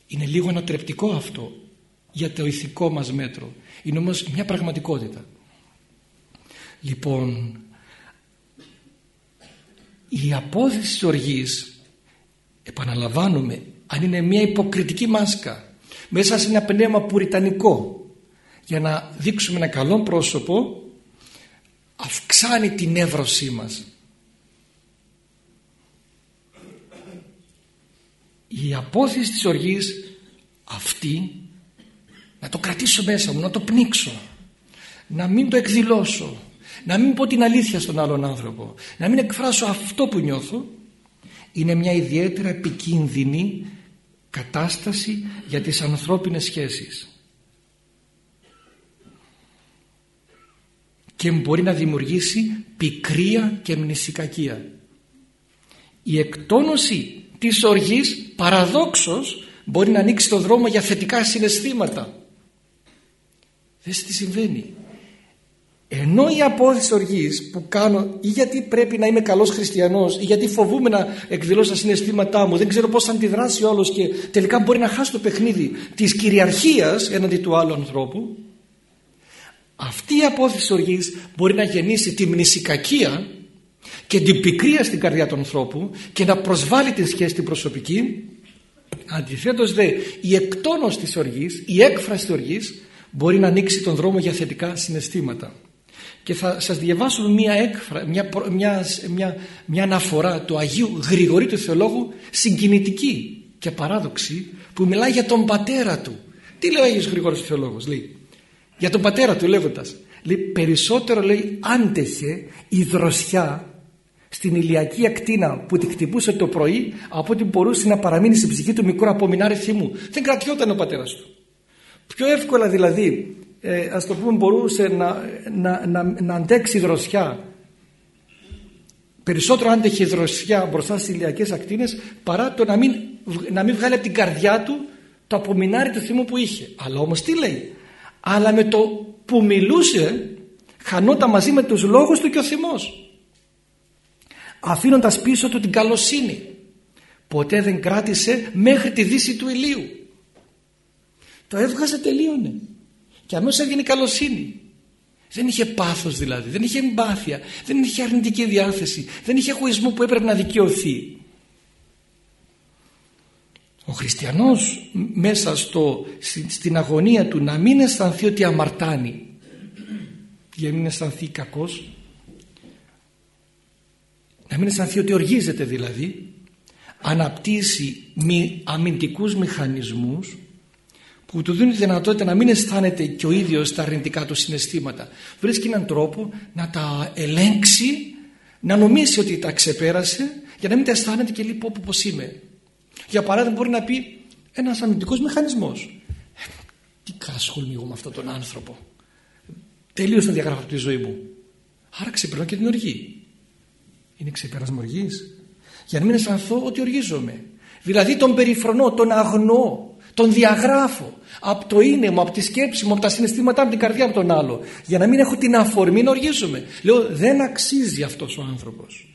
Είναι λίγο ανατρεπτικό αυτό για το ηθικό μας μέτρο. Είναι όμως μια πραγματικότητα. Λοιπόν, η απόδειξη της οργής, επαναλαμβάνουμε, αν είναι μια υποκριτική μάσκα μέσα σε ένα πνεύμα πουριτανικό για να δείξουμε ένα καλό πρόσωπο αυξάνει την εύρωσή μας η απόθεση της οργής αυτή να το κρατήσω μέσα μου, να το πνίξω. Να μην το εκδηλώσω. Να μην πω την αλήθεια στον άλλον άνθρωπο. Να μην εκφράσω αυτό που νιώθω. Είναι μια ιδιαίτερα επικίνδυνη κατάσταση για τις ανθρώπινες σχέσεις. Και μπορεί να δημιουργήσει πικρία και μνησικακία. Η εκτόνωση της οργής παραδόξως μπορεί να ανοίξει το δρόμο για θετικά συναισθήματα δες τι συμβαίνει. Ενώ η απόδειξη οργής που κάνω ή γιατί πρέπει να είμαι καλός χριστιανός ή γιατί φοβούμαι να εκδηλώσω τα συναισθήματά μου δεν ξέρω πώς θα αντιδράσει ο άλλος και τελικά μπορεί να χάσει το παιχνίδι της κυριαρχίας έναντι του άλλου ανθρώπου αυτή η απόθεση οργής μπορεί να γεννήσει τη μνησικακία και την πικρία στην καρδιά του ανθρώπου και να προσβάλλει τη σχέση την προσωπική. Αντιθέτως δε η εκτόνωση της οργής η έκφραση της οργής μπορεί να ανοίξει τον δρόμο για θετικά συναισθήματα. Και θα σας διαβάσω μια, έκφρα, μια, μια, μια, μια αναφορά του Αγίου Γρηγορή του Θεολόγου συγκινητική και παράδοξη που μιλάει για τον πατέρα του. Τι λέει ο Αγίος Γρηγόρης του Θεολόγος λέει. Για τον πατέρα του λέγοντας λέει, περισσότερο λέει άντεχε η δροσιά στην ηλιακή ακτίνα που τη χτυπούσε το πρωί από ότι μπορούσε να παραμείνει στην ψυχή του μικρό απομεινάρι θυμού δεν κρατιόταν ο πατέρας του πιο εύκολα δηλαδή ε, ας το πούμε μπορούσε να, να, να, να αντέξει δροσιά. Περισσότερο άντεχε δροσιά μπροστά στις ηλιακές ακτίνες παρά το να μην, να μην βγάλει από την καρδιά του το απομεινάρι του θυμού που είχε. Αλλά όμως τι λέει; Αλλά με το που μιλούσε χανόταν μαζί με τους λόγους του και ο θυμός. Αφήνοντας πίσω του την καλοσύνη. Ποτέ δεν κράτησε μέχρι τη δύση του ηλίου το έβγαζε τελείωνε και αμέσως έβγαινε η καλοσύνη δεν είχε πάθος δηλαδή, δεν είχε εμπάθεια, δεν είχε αρνητική διάθεση, δεν είχε εγωισμό που έπρεπε να δικαιωθεί. Ο χριστιανός μέσα στο, στην αγωνία του να μην αισθανθεί ότι αμαρτάνει για να μην αισθανθεί κακός να μην αισθανθεί ότι οργίζεται δηλαδή αναπτύσσει μη, αμυντικούς μηχανισμούς που του δίνουν τη δυνατότητα να μην αισθάνεται και ο ίδιος τα αρνητικά του συναισθήματα. Βρίσκει έναν τρόπο να τα ελέγξει να νομίσει ότι τα ξεπέρασε για να μην τα αισθάνεται και λέει πω πως είμαι. Για παράδειγμα μπορεί να πει ένας αμυντικός μηχανισμός. Τι ασχολούμαι εγώ με αυτόν τον άνθρωπο. Τελείως να διαγράφω από τη ζωή μου. Άρα ξεπερνώ και την οργή. Είναι ξεπέρασμα οργής. Για να μην αισθανθώ ότι οργίζομαι. Δηλαδή τον περιφρονώ, τον αγνώ τον διαγράφω. Από το είναι μου, από τη σκέψη μου, από τα συναισθήματά μου, την καρδιά από τον άλλο. Για να μην έχω την αφορμή να οργίζομαι. Λέω δεν αξίζει αυτός ο άνθρωπος.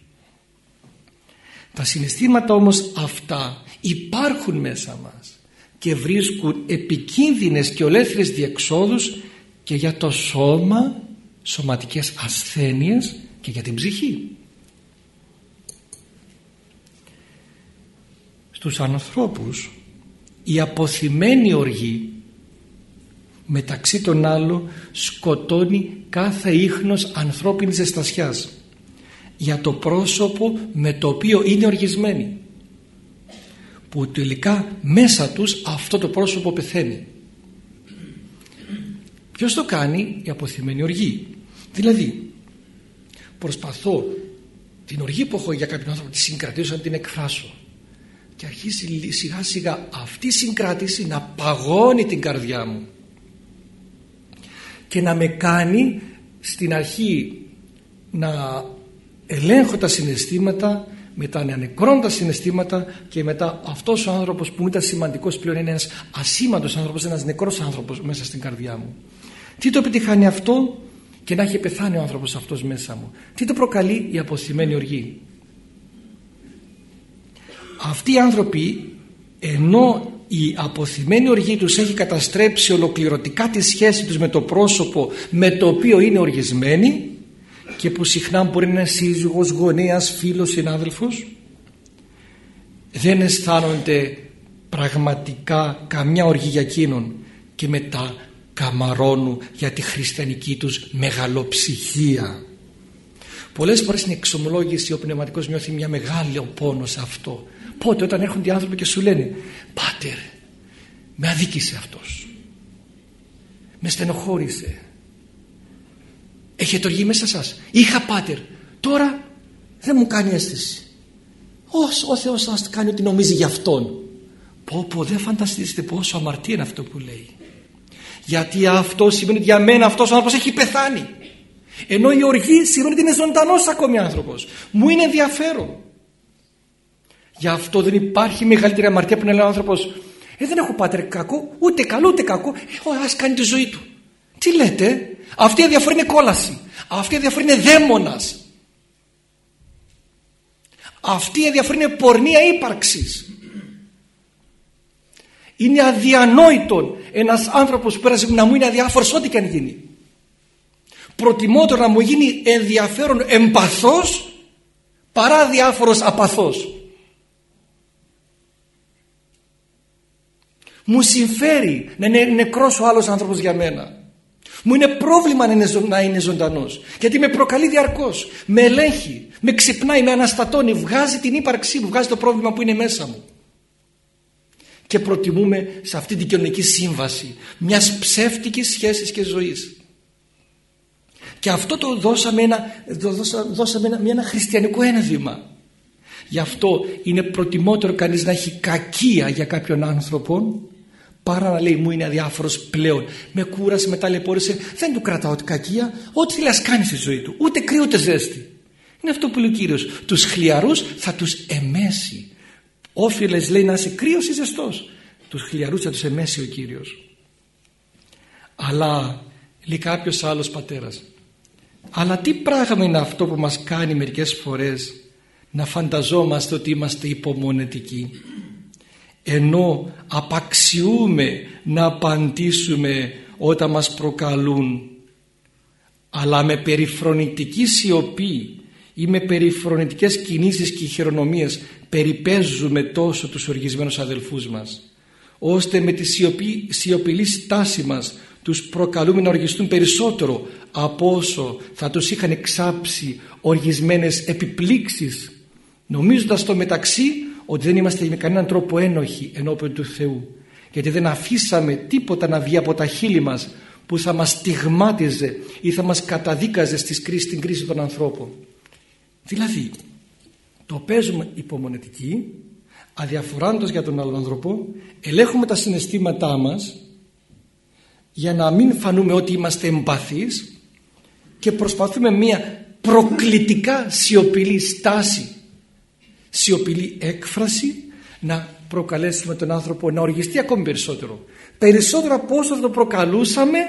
Τα συναισθήματα όμως αυτά υπάρχουν μέσα μας και βρίσκουν επικίνδυνες και ολέθριες διεξόδους και για το σώμα σωματικές ασθένειες και για την ψυχή. Στους ανθρώπους η αποθυμένη οργή μεταξύ των άλλων σκοτώνει κάθε ίχνος ανθρώπινης ζεστασιάς για το πρόσωπο με το οποίο είναι οργισμένοι που τελικά μέσα τους αυτό το πρόσωπο πεθαίνει. Ποιος το κάνει; Η αποθυμένη οργή. Δηλαδή προσπαθώ την οργή που έχω για κάποιον άνθρωπο τη συγκρατήσω να την εκφράσω και αρχίσει σιγά σιγά αυτή η συγκράτηση να παγώνει την καρδιά μου και να με κάνει στην αρχή να ελέγχω τα συναισθήματα μετά να νεκρώνω τα συναισθήματα και μετά αυτός ο άνθρωπος που ήταν σημαντικός πλέον είναι ένας ασήμαντος άνθρωπος, ένας νεκρός άνθρωπος μέσα στην καρδιά μου. Τι το επιτυχάνει αυτό; Και να έχει πεθάνει ο άνθρωπος αυτός μέσα μου. Τι το προκαλεί; Η αποθυμένη οργή. Αυτοί οι άνθρωποι ενώ η αποθυμένη οργή τους έχει καταστρέψει ολοκληρωτικά τη σχέση τους με το πρόσωπο με το οποίο είναι οργισμένοι και που συχνά μπορεί να είναι σύζυγος, γονέας, φίλος, συνάδελφος δεν αισθάνονται πραγματικά καμιά οργή για εκείνον και μετά καμαρώνουν για τη χριστιανική τους μεγαλοψυχία. Πολλές φορές είναι εξομολόγηση ο πνευματικός νιώθει μια μεγάλη πόνο σε αυτό. Πότε όταν έρχονται οι άνθρωποι και σου λένε «Πάτερ, με αδίκησε αυτός, με στενοχώρησε, έχετε οργή μέσα σας, είχα πάτερ, τώρα δεν μου κάνει αίσθηση». Ο, ο Θεός σας κάνει ότι νομίζει για Αυτόν. Πω πω δεν φανταστείτε πόσο αμαρτία είναι αυτό που λέει. Γιατί αυτό σημαίνει ότι για μένα αυτός ο άνθρωπος έχει πεθάνει. Ενώ η οργή σημαίνει ότι είναι ζωντανός ακόμη άνθρωπος. Μου είναι ενδιαφέρον. Γι' αυτό δεν υπάρχει μεγαλύτερη αμαρτία που να λέει ο άνθρωπος ε, δεν έχω πάτερ κακό, ούτε καλό ούτε κακό. Ε, ας κάνει τη ζωή του. Τι λέτε, αυτή η διαφορά είναι κόλαση. Αυτή η διαφορά είναι δαίμονας. Αυτή η διαφορά είναι πορνεία ύπαρξης. Είναι αδιανόητο ένας άνθρωπος που πέρασε να μου είναι αδιάφορος ό,τι και αν γίνει. Προτιμότερο να μου γίνει ενδιαφέρον εμπαθός παρά αδιάφορος απαθός. Μου συμφέρει να είναι νεκρός ο άλλος άνθρωπος για μένα. Μου είναι πρόβλημα να είναι, να είναι ζωντανός. Γιατί με προκαλεί διαρκώς. Με ελέγχει. Με ξυπνάει, με αναστατώνει. Βγάζει την ύπαρξή μου. Βγάζει το πρόβλημα που είναι μέσα μου. Και προτιμούμε σε αυτή την κοινωνική σύμβαση μιας ψεύτικης σχέσης και ζωής. Και αυτό το δώσαμε ένα, το δώσαμε ένα, ένα χριστιανικό ένδυμα. Γι' αυτό είναι προτιμότερο κανείς να έχει κακία για κάποιον άνθρωπο παρά να λέει μου είναι αδιάφορος πλέον. Με κούρασε, με ταλαιπώρησε. Δεν του κρατάω την κακία. Ό,τι θέλει ας κάνει στη ζωή του. Ούτε κρύο ούτε ζέστη είναι αυτό που λέει ο Κύριος. Τους χλιαρούς θα τους εμέσει όφιλες λέει να είσαι κρύος ή ζεστός. Τους χλιαρούς θα τους εμέσει ο Κύριος αλλά λέει κάποιος άλλος πατέρας αλλά τι πράγμα είναι αυτό που μας κάνει μερικές φορές να φανταζόμαστε ότι είμαστε υπομονετικοί; Ενώ απαξιούμε να απαντήσουμε όταν μας προκαλούν. Αλλά με περιφρονητική σιωπή ή με περιφρονητικές κινήσεις και χειρονομίες περιπέζουμε τόσο τους οργισμένους αδελφούς μας ώστε με τη σιωπή, σιωπηλή στάση μας τους προκαλούμε να οργιστούν περισσότερο από όσο θα τους είχαν εξάψει οργισμένες επιπλήξεις νομίζοντας το μεταξύ ότι δεν είμαστε με κανέναν τρόπο ένοχοι ενώπιον του Θεού. Γιατί δεν αφήσαμε τίποτα να βγει από τα χείλη μας που θα μας στιγμάτιζε ή θα μας καταδίκαζε στις κρίσεις, στην κρίση των ανθρώπων. Δηλαδή το παίζουμε υπομονετική αδιαφοράντως για τον άλλον άνθρωπο ελέγχουμε τα συναισθήματά μας για να μην φανούμε ότι είμαστε εμπαθείς και προσπαθούμε μια προκλητικά σιωπηλή στάση σιωπηλή έκφραση να προκαλέσουμε τον άνθρωπο να οργιστεί ακόμη περισσότερο. Περισσότερο από όσο θα το προκαλούσαμε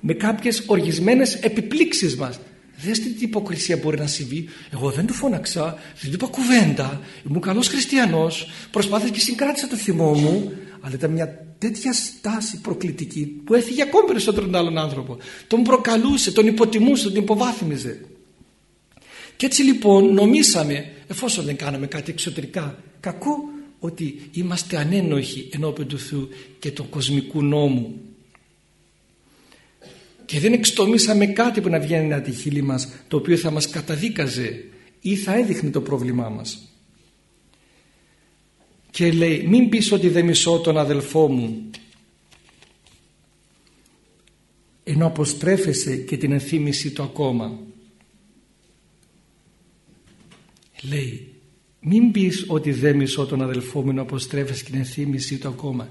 με κάποιες οργισμένες επιπλήξεις μας. Δες τι υποκρισία μπορεί να συμβεί. Εγώ δεν του φώναξα, δεν του είπα κουβέντα, ήμουν καλός χριστιανός, προσπάθησα και συγκράτησα το θυμό μου, αλλά ήταν μια τέτοια στάση προκλητική που έφυγε ακόμη περισσότερο τον άλλον άνθρωπο. Τον προκαλούσε, τον υποτιμούσε, τον υποβάθμιζε. Και έτσι λοιπόν νομίσαμε εφόσον δεν κάναμε κάτι εξωτερικά κακό ότι είμαστε ανένοχοι ενώπιον του Θεού και του κοσμικού νόμου και δεν εξτομίσαμε κάτι που να βγαίνει από τη χείλη μας το οποίο θα μας καταδίκαζε ή θα έδειχνε το πρόβλημά μας και λέει μην πεις ότι δεν μισώ τον αδελφό μου ενώ αποστρέφεσαι και την ενθύμηση του ακόμα. Λέει μην πεις ότι δεν μισώ τον αδελφό μου να αποστρέφεις και την θύμηση του ακόμα.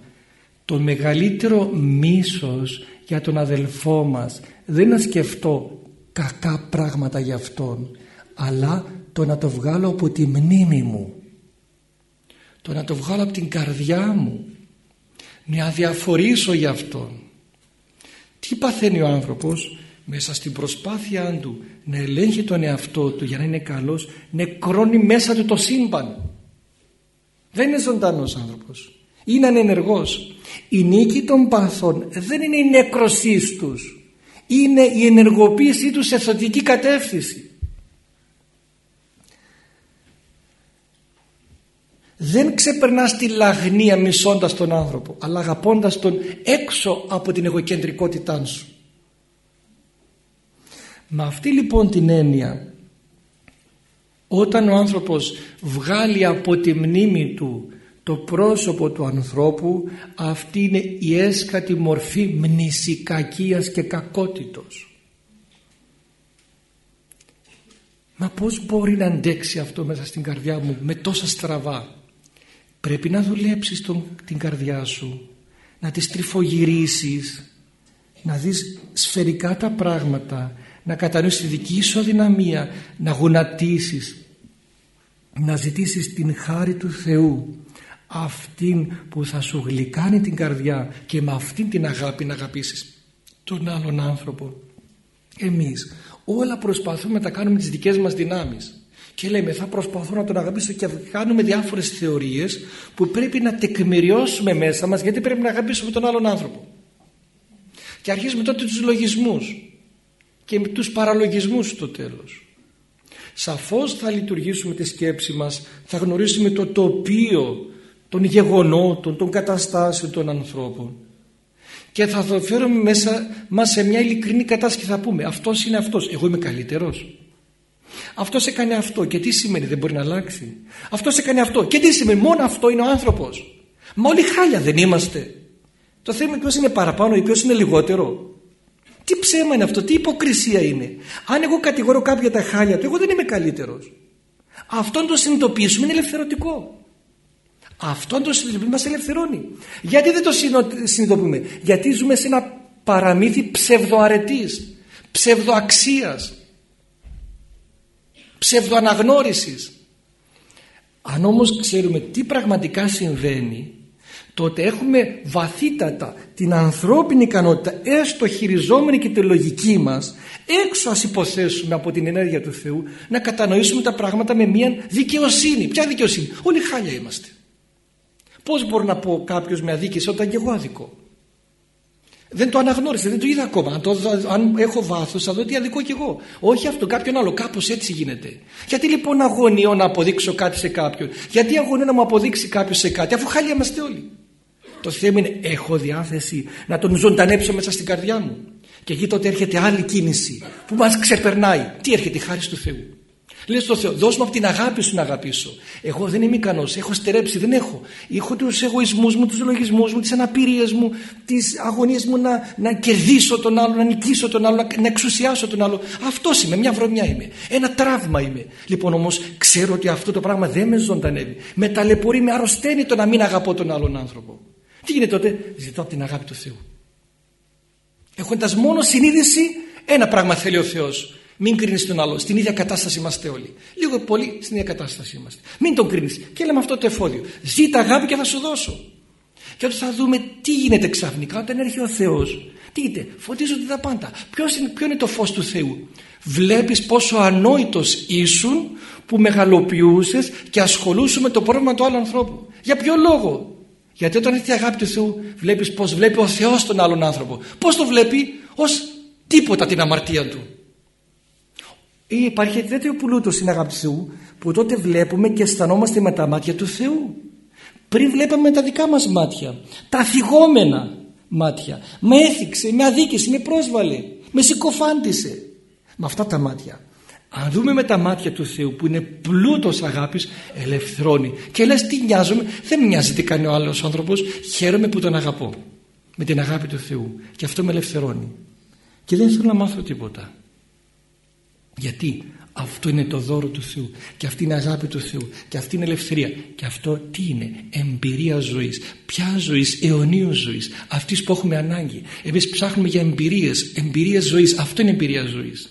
Το μεγαλύτερο μίσος για τον αδελφό μας δεν είναι να σκεφτώ κακά πράγματα για αυτόν αλλά το να το βγάλω από τη μνήμη μου το να το βγάλω από την καρδιά μου να αδιαφορήσω για αυτόν. Τι παθαίνει ο άνθρωπος μέσα στην προσπάθειά του να ελέγχει τον εαυτό του για να είναι καλός νεκρώνει μέσα του το σύμπαν. Δεν είναι ζωντανός άνθρωπος. Είναι ανενεργός. Η νίκη των παθών δεν είναι η νεκροσύς τους. Είναι η ενεργοποίησή τους σε θετική κατεύθυνση δεν ξεπερνάς τη λαγνία μισώντας τον άνθρωπο αλλά αγαπώντας τον έξω από την εγωκεντρικότητά σου. Με αυτή λοιπόν την έννοια όταν ο άνθρωπος βγάλει από τη μνήμη του το πρόσωπο του ανθρώπου αυτή είναι η έσκατη μορφή μνησικακίας και κακότητος. Μα πως μπορεί να αντέξει αυτό μέσα στην καρδιά μου με τόσα στραβά; Πρέπει να δουλέψεις τον, την καρδιά σου να τη στριφογυρίσεις να δεις σφαιρικά τα πράγματα να κατανοήσεις τη δική σου αδυναμία να γονατίσεις να ζητήσεις την χάρη του Θεού αυτήν που θα σου γλυκάνει την καρδιά και με αυτήν την αγάπη να αγαπήσεις τον άλλον άνθρωπο. Εμείς όλα προσπαθούμε να τα κάνουμε τις δικές μας δυνάμεις και λέμε θα προσπαθώ να τον αγαπήσω και κάνουμε διάφορες θεωρίες που πρέπει να τεκμηριώσουμε μέσα μας γιατί πρέπει να αγαπήσουμε τον άλλον άνθρωπο. Και αρχίζουμε τότε τους λογισμούς και τους παραλογισμούς στο τέλος. Σαφώς θα λειτουργήσουμε τη σκέψη μας θα γνωρίσουμε το τοπίο των γεγονότων, των καταστάσεων των ανθρώπων. Και θα το φέρουμε μέσα μας σε μια ειλικρινή κατάσταση και θα πούμε αυτός είναι αυτός, εγώ είμαι καλύτερος αυτός έκανε αυτό και τι σημαίνει δεν μπορεί να αλλάξει. Αυτός έκανε αυτό και τι σημαίνει μόνο αυτό είναι ο άνθρωπος. Μα όλοι χάλια δεν είμαστε. Το θέμα είναι ποιος είναι παραπάνω ή ποιος είναι λιγότερο. Τι ψέμα είναι αυτό, τι υποκρισία είναι. Αν εγώ κατηγορώ κάποια τα χάλια του εγώ δεν είμαι καλύτερος. Αυτό το συνειδητοποιήσουμε είναι ελευθερωτικό. Αυτό το συνειδητοποιούμε μας ελευθερώνει. Γιατί δεν το συνειδητοποιούμε; Γιατί ζούμε σε ένα παραμύθι ψευδοαρετής ψευδοαξίας ψευδοαναγνώρισης. Αν όμως ξέρουμε τι πραγματικά συμβαίνει τότε έχουμε βαθύτατα την ανθρώπινη ικανότητα έστω χειριζόμενη και τη λογική μας έξω ας υποθέσουμε από την ενέργεια του Θεού να κατανοήσουμε τα πράγματα με μια δικαιοσύνη. Ποια δικαιοσύνη; Όλοι χάλια είμαστε. Πως μπορώ να πω κάποιος με αδίκησε όταν και εγώ αδικό; Δεν το αναγνώρισε, δεν το είδα ακόμα. Αν, το, αν έχω βάθος, θα δω τι αδικό κι εγώ. Όχι αυτό, κάποιον άλλο. Κάπως έτσι γίνεται. Γιατί λοιπόν αγωνιώ να αποδείξω κάτι σε κάποιον; Γιατί αγωνιώ να μου αποδείξει κάποιος σε κάτι, αφού χάλια είμαστε όλοι; Το θέμα είναι, έχω διάθεση να τον ζωντανέψω μέσα στην καρδιά μου. Και εκεί τότε έρχεται άλλη κίνηση που μας ξεπερνάει. Τι έρχεται, η χάρη του Θεού. Λέει στο Θεό, δώσ' μου από την αγάπη σου να αγαπήσω. Εγώ δεν είμαι ικανός, έχω στερέψει, δεν έχω. Έχω τους εγωισμούς μου, τους λογισμούς μου, τις αναπηρίες μου, τις αγωνίες μου να, να κερδίσω τον άλλο, να νικήσω τον άλλο, να, να εξουσιάσω τον άλλο. Αυτός είμαι, μια βρωμιά είμαι. Ένα τραύμα είμαι. Λοιπόν όμως ξέρω ότι αυτό το πράγμα δεν με ζωντανεύει. Με ταλαιπωρεί, με αρρωσταίνει το να μην αγαπώ τον άλλον άνθρωπο. Τι γίνεται τότε, ζητώ από την αγάπη του Θεού. Έχοντας μόνο συνείδηση, ένα πράγμα θέλει ο Θεός μην κρίνεις τον άλλο. Στην ίδια κατάσταση είμαστε όλοι. Λίγο πολύ στην ίδια κατάσταση είμαστε. Μην τον κρίνεις. Και λέμε αυτό το εφόδιο. Ζήτα αγάπη και θα σου δώσω. Και όταν θα δούμε τι γίνεται ξαφνικά όταν έρχεται ο Θεός. Τι γίνεται, φωτίζονται τα πάντα. Ποιος είναι, ποιο είναι το φως του Θεού; Βλέπεις πόσο ανόητος ήσουν που μεγαλοποιούσες και ασχολούσαι με το πρόβλημα του άλλου ανθρώπου. Για ποιο λόγο; Γιατί όταν έρχεται η αγάπη του Θεού, βλέπεις πώς βλέπει ο Θεός τον άλλον άνθρωπο. Πώς το βλέπει, ως τίποτα την αμαρτία του. Ή υπάρχει τέτοιο πλούτο στην αγάπη του Θεού που τότε βλέπουμε και αισθανόμαστε με τα μάτια του Θεού. Πριν βλέπαμε με τα δικά μας μάτια, τα θυγόμενα μάτια. Με έθιξε, με αδίκησε, με πρόσβαλε, με συκοφάντησε. Με αυτά τα μάτια. Αν δούμε με τα μάτια του Θεού που είναι πλούτος αγάπης ελευθερώνει και λες τι νοιάζομαι δεν με νοιάζει τι κάνει ο άλλος άνθρωπος χαίρομαι που τον αγαπώ με την αγάπη του Θεού και αυτό με ελευθερώνει και δεν θέλω να μάθω τίποτα γιατί; Αυτό είναι το δώρο του Θεού. Και αυτή είναι αγάπη του Θεού. Και αυτή είναι ελευθερία. Και αυτό τι είναι; Εμπειρία ζωής. Ποια ζωής, αιωνίου ζωής. Αυτής που έχουμε ανάγκη. Εμείς ψάχνουμε για εμπειρίες, εμπειρίες ζωής. Αυτό είναι εμπειρία ζωής.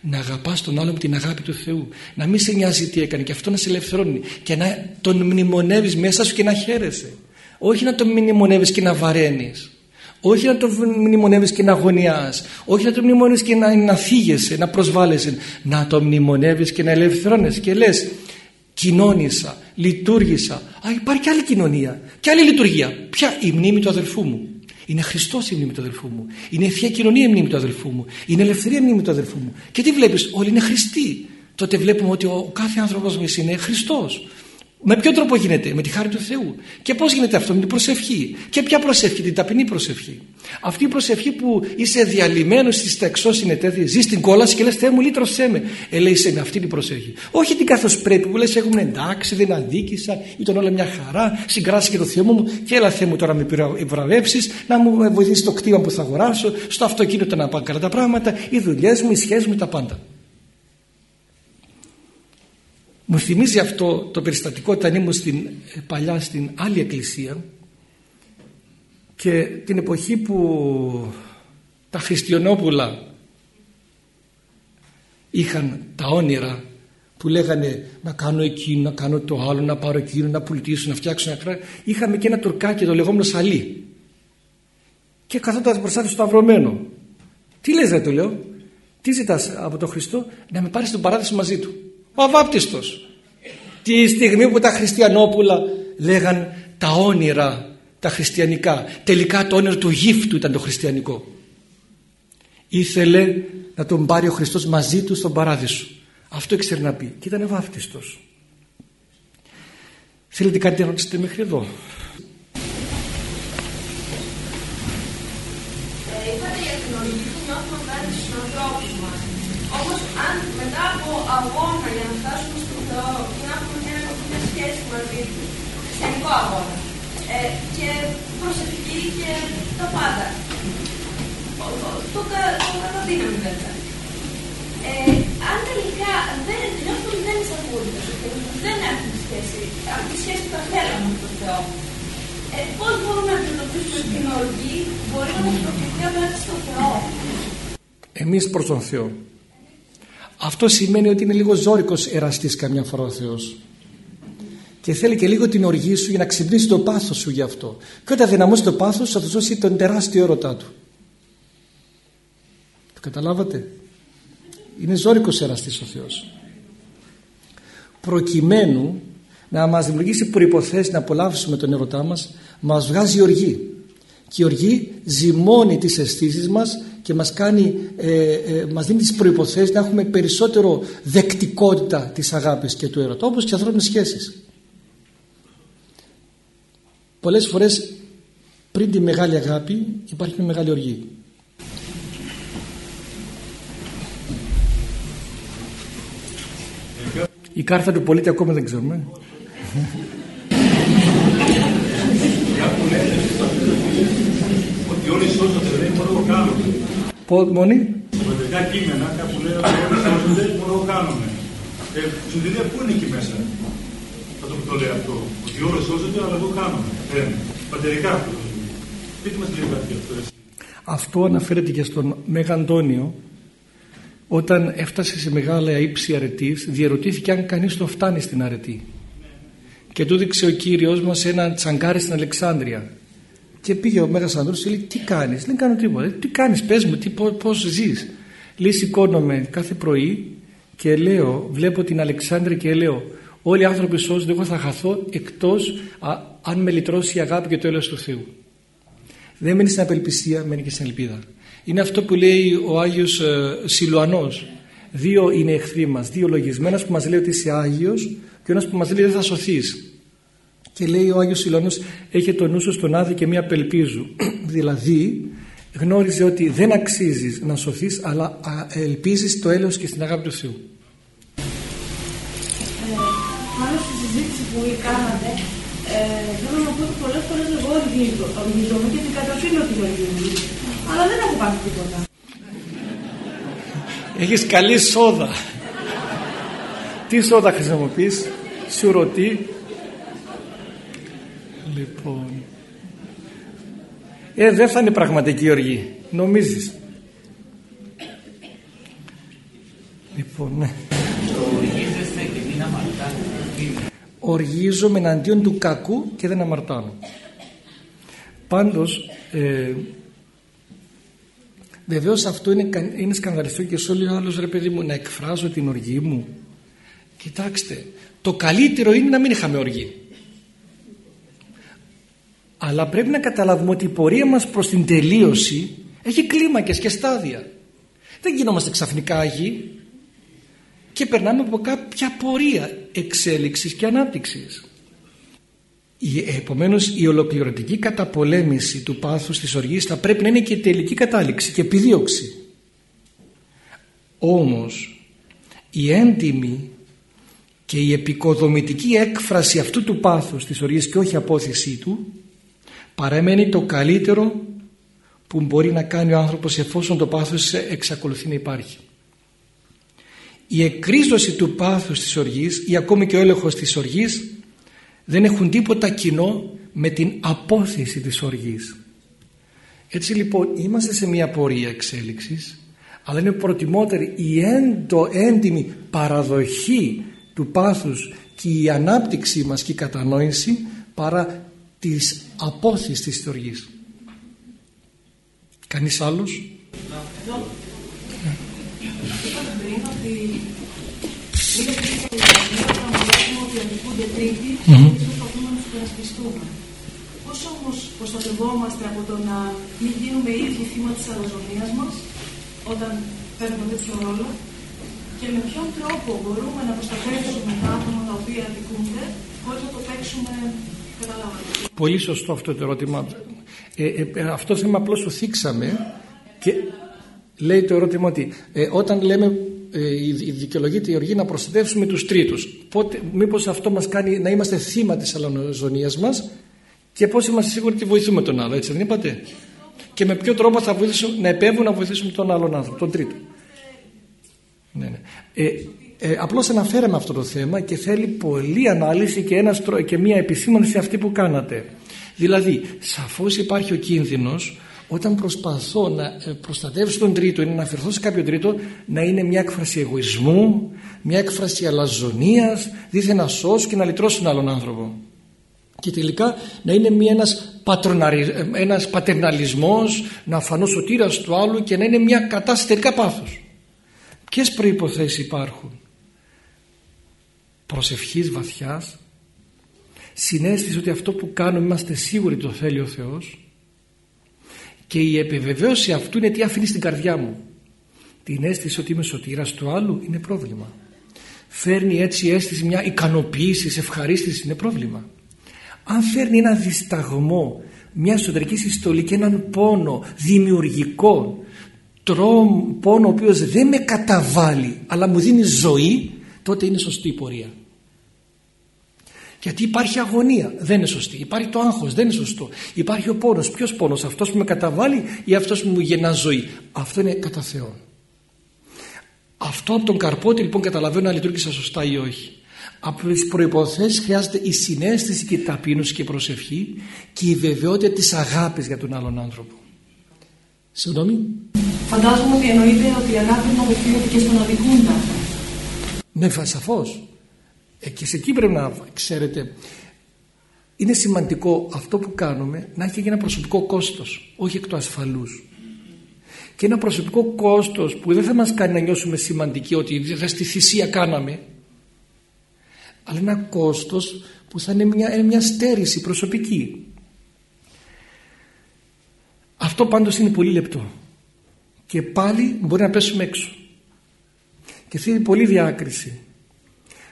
Να αγαπάς τον άλλο με την αγάπη του Θεού. Να μην σε νοιάζει τι έκανε. Και αυτό να σε ελευθερώνει. Και να τον μνημονεύεις μέσα σου και να χαίρεσαι. Όχι να τον μνημονεύεις και να βαραίνεις όχι να το μνημονεύεις και να αγωνιάς όχι να το μνημονεύεις και να, να φύγεσαι, να προσβάλλεσαι να το μνημονεύεις και να ελευθερώνεσαι και λες κοινώνησα, λειτουργήσα α υπάρχει και άλλη κοινωνία και άλλη λειτουργία ποια; Η μνήμη του αδελφού μου είναι Χριστός η μνήμη του αδελφού μου. Είναι η θεία κοινωνία η μνήμη του αδελφού μου. Είναι ελευθερία η μνήμη του αδελφού μου. Και τι βλέπεις, Όλοι είναι Χριστοί. Τότε βλέπουμε ότι ο κάθε άνθρωπος μα είναι Χριστός. Με ποιο τρόπο γίνεται, με τη χάρη του Θεού. Και πώς γίνεται αυτό, με την προσευχή. Και ποια προσευχή, την ταπεινή προσευχή. Αυτή η προσευχή που είσαι διαλυμένος στη στεξό συνετέθη, ζεις στην κόλαση και λες: Θεέ μου, λύτρωσέ με. Ε, λέει σε με αυτή την προσευχή. Όχι την καθώς πρέπει που λες: Έχουμε εντάξει, δεν αδίκησα, ήταν όλα μια χαρά, συγκράσει και το Θεό μου και έλα Θεέ μου τώρα με επιβραβεύσει, να μου βοηθήσεις το κτήμα που θα αγοράσω, στο αυτοκίνητο να πάω καλά τα πράγματα, οι δουλειές μου, οι σχέσεις μου, τα πάντα. Μου θυμίζει αυτό το περιστατικό όταν ήμουν στην, ε, παλιά στην άλλη εκκλησία και την εποχή που τα χριστιανόπουλα είχαν τα όνειρα που λέγανε να κάνω εκείνο, να κάνω το άλλο, να πάρω εκείνο, να πουλτήσω, να φτιάξω ένα κράτο. Είχαμε και ένα τουρκάκι το λεγόμενο Σαλί. Και καθόταν μπροστά του σταυρωμένο. Τι λες ρε του λέω, τι ζητάς από τον Χριστό, να με πάρεις στον παράδεισο μαζί του. Ο αβάπτιστος. Τη στιγμή που τα χριστιανόπουλα λέγαν τα όνειρα τα χριστιανικά. Τελικά το όνειρο του γύφτου ήταν το χριστιανικό. Ήθελε να τον πάρει ο Χριστός μαζί του στον παράδεισο. Αυτό ήξερε να πει. Και ήταν βάφτιστος. Θέλετε κάτι να ρωτήσετε μέχρι εδώ; Αγώνα για να φτάσουμε στον Θεό και να έχουμε μια, μια σχέση μαζί του, χριστιανικό αγώνα ε, και προσευχή και τα πάντα. Το, καταδύναμη βέβαια. Ε, αν τελικά δεν νιώθουμε δεν είναι απόλυτο δεν έχουμε σχέση, αυτή τη σχέση που θα θέλαμε με τον Θεό. Ε, Πώς μπορούμε να αντιμετωπίσουμε την οργή, μπορεί να μας προκληθεί απέναντι στον Θεό. Εμείς προς τον Θεό. Αυτό σημαίνει ότι είναι λίγο ζώρικος εραστής καμιά φορά ο Θεός. Και θέλει και λίγο την οργή σου για να ξυπνήσει το πάθος σου γι' αυτό. Και όταν δυναμώσει το πάθος θα του δώσει τον τεράστιο έρωτά του. Το καταλάβατε; Είναι ζώρικος εραστής ο Θεός. Προκειμένου να μας δημιουργήσει προϋποθέσεις να απολαύσουμε τον ερωτά μας, μας βγάζει οργή. Και η οργή ζυμώνει τις αισθήσεις μας και μας, κάνει, ε, ε, μας δίνει τις προϋποθέσεις να έχουμε περισσότερο δεκτικότητα της αγάπης και του έρωτα όπως και ανθρώπινες σχέσεις. Πολλές φορές πριν τη μεγάλη αγάπη υπάρχει μια μεγάλη οργή. Η κάρτα του πολίτη ακόμα δεν ξέρουμε όλοι σώζονται, δεν μπορούμε να το κάνουμε. Μόνοι. Στα κείμενα κάπου λέει ότι όλοι σώζονται, μπορούμε να το κάνουμε. Ε, στην τελεία πού είναι εκεί μέσα. Αυτό που το λέει αυτό. Ότι όλοι σώζονται, αλλά εγώ κάνουμε. Ε, πατερικά αυτό. Πείτε μας λίγο κάτι αυτό. Αυτό αναφέρεται και στον Μέγα Αντώνιο όταν έφτασε σε μεγάλα ύψη αρετής διαρωτήθηκε αν κανείς το φτάνει στην αρετή και του δείξε ο Κύριος μας ένα τσαγκάρι στην Αλεξάνδρεια και πήγε ο Μέγας Ανδρός και λέει τι κάνεις, δεν κάνω τίποτα, τι κάνεις, πες μου, τι, πώς ζεις; Λέει σηκώνομαι κάθε πρωί και λέω, βλέπω την Αλεξάνδρεια και λέω όλοι οι άνθρωποι σώζονται, εγώ θα χαθώ εκτός αν με λυτρώσει η αγάπη και το έλεος του Θεού. Δεν μένει στην απελπισία, μένει και στην ελπίδα. Είναι αυτό που λέει ο Άγιος ε, Σιλουανός. Δύο είναι εχθροί μας, δύο λογισμένας που μας λέει ότι είσαι Άγιος και ένας που μας λέει δεν θα σωθείς. Και λέει ο Άγιος Σιλώνος έχει το νου σου στον άδει και μία απελπίζου. *clears throat* δηλαδή γνώριζε ότι δεν αξίζεις να σωθείς αλλά ελπίζεις το έλεος και στην αγάπη του Θεού. Πάνω στη συζήτηση που κάνατε ε, θέλω να πω ότι πολλές φορές εγώ οργίζομαι και την καταφύγω την οργή μου αλλά δεν έχω πάρει τίποτα. Έχεις καλή σόδα. Τι σόδα χρησιμοποιείς, σουρωτή, Λοιπόν. Ε, δεν θα είναι πραγματική οργή. Νομίζεις. Λοιπόν, ναι. Οργίζομαι εναντίον του κακού και δεν αμαρτάνω. Πάντως, ε, Βεβαίως αυτό είναι, είναι σκανδαλιστικό και σε όλοι άλλο ρε παιδί μου να εκφράζω την οργή μου. Κοιτάξτε, το καλύτερο είναι να μην είχαμε οργή. Αλλά πρέπει να καταλάβουμε ότι η πορεία μας προς την τελείωση έχει κλίμακες και στάδια. Δεν γινόμαστε ξαφνικά Άγιοι και περνάμε από κάποια πορεία εξέλιξης και ανάπτυξης. Επομένως η ολοκληρωτική καταπολέμηση του πάθους της οργής θα πρέπει να είναι και η τελική κατάληξη και επιδίωξη. Όμως η έντιμη και η επικοδομητική έκφραση αυτού του πάθους της οργής και όχι απόθεσή του παραμένει το καλύτερο που μπορεί να κάνει ο άνθρωπος εφόσον το πάθος εξακολουθεί να υπάρχει η εκρίζωση του πάθους της οργής ή ακόμη και ο έλεγχος της οργής δεν έχουν τίποτα κοινό με την απόθεση της οργής. Έτσι λοιπόν είμαστε σε μια πορεία εξέλιξης αλλά είναι προτιμότερη η έντο, έντιμη παραδοχή του πάθους και η ανάπτυξη μας και η κατανόηση παρά της απόθεσης της οργής. Κανείς άλλος; πριν ότι είναι ότι αδικούνται τρίτοι και προσπαθούμε να του περασπιστούμε. Πώς όμως προστατευόμαστε από το να μην γίνουμε ίδιοι θύμα της αλαζονία μας όταν παίρνουμε τέτοιο ρόλο και με ποιον τρόπο μπορούμε να προστατεύσουμε τα άτομα τα οποία αδικούνται χωρίς να το παίξουμε Πολύ σωστό αυτό το ερώτημα. Ε, ε, ε αυτό θέμα απλώς το θίξαμε και λέει το ερώτημα ότι ε, όταν λέμε ε, η δικαιολογείται η οργή να προστατεύσουμε τους τρίτους πότε, μήπως αυτό μας κάνει να είμαστε θύμα της αλαζονίας μας και πώς είμαστε σίγουροι ότι βοηθούμε τον άλλο έτσι δεν είπατε; Και με ποιο τρόπο θα βοηθήσουμε να επέβουν να βοηθήσουμε τον άλλον άνθρωπο τον τρίτο ναι, ναι. Ε, ε, απλώς αναφέραμε αυτό το θέμα και θέλει πολλή ανάλυση και, ένας, και μια επισήμανση αυτή που κάνατε δηλαδή σαφώς υπάρχει ο κίνδυνος όταν προσπαθώ να ε, προστατεύσω τον τρίτο ή να αφαιρθώ σε κάποιο τρίτο να είναι μια έκφραση εγωισμού, μια έκφραση αλαζονίας, δίθεν να σώσω και να λυτρώσω τον άλλον άνθρωπο. Και τελικά να είναι μια, ένας, πατροναρι... Ε, ένας πατερναλισμός, να φανώ σωτήρας του άλλου και να είναι μια κατάσταση τελικά πάθος. Ποιες προϋποθέσεις υπάρχουν; Προσευχής βαθιάς, συνέστηση ότι αυτό που κάνουμε είμαστε σίγουροι το θέλει ο Θεός και η επιβεβαίωση αυτού είναι τι αφήνει στην καρδιά μου. Την αίσθηση ότι είμαι σωτήρας του άλλου είναι πρόβλημα. Φέρνει έτσι αίσθηση μια ικανοποίησης, ευχαρίστησης είναι πρόβλημα. Αν φέρνει ένα δισταγμό, μια εσωτερική συστολή και έναν πόνο δημιουργικό, τρόμ, πόνο ο οποίος δεν με καταβάλει αλλά μου δίνει ζωή, τότε είναι σωστή η πορεία. Γιατί υπάρχει αγωνία, δεν είναι σωστή. Υπάρχει το άγχος, δεν είναι σωστό. Υπάρχει ο πόνος. Ποιος πόνος, αυτός που με καταβάλει ή αυτός που μου γεννά ζωή; Αυτό είναι κατά Θεό. Αυτό από τον καρπότη λοιπόν καταλαβαίνω αν λειτουργήσα σωστά ή όχι. Από τις προποθέσει χρειάζεται η συνέστηση και η ταπείνωση και η προσευχή και η βεβαιότητα της αγάπης για τον άλλον άνθρωπο. Συγγνώμη. Φαντάζομαι ότι εννοείται ότι η αγάπη μου απευθύνεται και στον αδικούντα. Ναι, σαφώς. Ε, και σε εκεί πρέπει να ξέρετε είναι σημαντικό αυτό που κάνουμε να έχει και ένα προσωπικό κόστος όχι εκ του ασφαλούς. Και ένα προσωπικό κόστος που δεν θα μας κάνει να νιώσουμε σημαντικοί ότι δεν στη θυσία κάναμε αλλά ένα κόστος που θα είναι μια, μια στέρηση προσωπική. Αυτό πάντως είναι πολύ λεπτό. Και πάλι μπορεί να πέσουμε έξω. Και θέλει πολύ διάκριση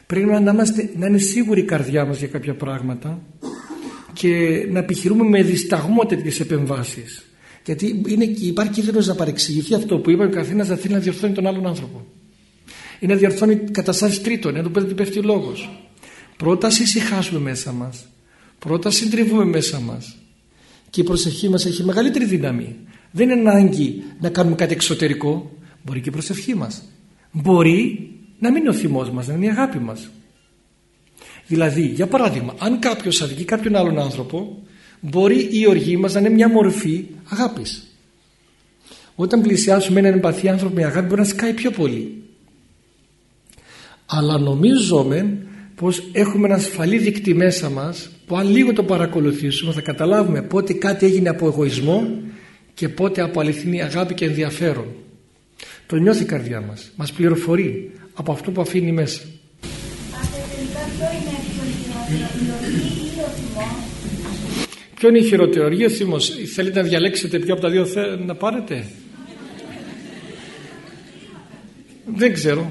Πρέπει να, είμαστε, να είναι σίγουρη η καρδιά μας για κάποια πράγματα και να επιχειρούμε με δισταγμό τέτοιες επεμβάσεις. Γιατί είναι, υπάρχει κίνδυνος να παρεξηγηθεί αυτό που είπε ο καθένας να θέλει να διορθώνει τον άλλον άνθρωπο. Ή να διορθώνει καταστάσεις τρίτων, να του πέφτει, πέφτει λόγος. Πρώτα ησυχάσουμε μέσα μας. Πρώτα συντριβούμε μέσα μας. Και η προσευχή μας έχει μεγαλύτερη δύναμη. Δεν είναι ανάγκη να κάνουμε κάτι εξωτερικό. Μπορεί και η προσευχή μας. Μπορεί να μην είναι ο θυμός μας, να είναι η αγάπη μας. Δηλαδή, για παράδειγμα, αν κάποιος αδικεί κάποιον άλλον άνθρωπο, μπορεί η οργή μας να είναι μια μορφή αγάπης. Όταν πλησιάσουμε έναν εμπαθή άνθρωπο με αγάπη μπορεί να σκάει πιο πολύ. Αλλά νομίζουμε πως έχουμε ένα ασφαλή δίκτυ μέσα μας που αν λίγο το παρακολουθήσουμε θα καταλάβουμε πότε κάτι έγινε από εγωισμό και πότε από αληθινή αγάπη και ενδιαφέρον. Το νιώθει η καρδιά μας. Μας πληροφορεί από αυτό που αφήνει μέσα. Ποιο είναι η χειροτεωρία, ο θυμός. Θέλετε να διαλέξετε ποιο από τα δύο θέλετε να πάρετε; Δεν ξέρω.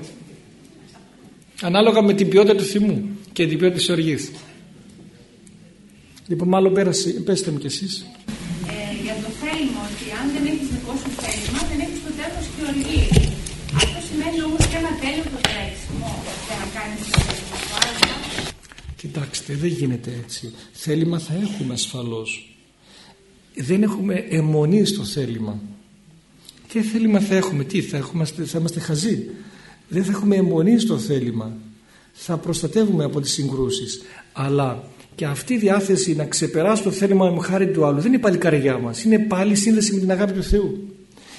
Ανάλογα με την ποιότητα του θυμού και την ποιότητα της οργής. Λοιπόν, μάλλον πέρασε, πέστε μου κι εσείς. Ε, για το θέλημα, ότι αν δεν έχεις δικό σου θέλημα, δεν έχεις το τέλος και οργή. Αυτό σημαίνει όμως και ένα τέλειο το τρέξιμο για να κάνεις το θέλημα. Κοιτάξτε, δεν γίνεται έτσι. Θέλημα θα έχουμε ασφαλώς. Δεν έχουμε αιμονή στο θέλημα. Τι θέλημα θα έχουμε, τι θα, έχουμε, θα είμαστε χαζοί; Δεν θα έχουμε αιμονή στο θέλημα. Θα προστατεύουμε από τις συγκρούσεις. Αλλά και αυτή η διάθεση να ξεπεράσει το θέλημα με χάρη του άλλου δεν είναι πάλι καρδιά μας. Είναι πάλι σύνδεση με την αγάπη του Θεού.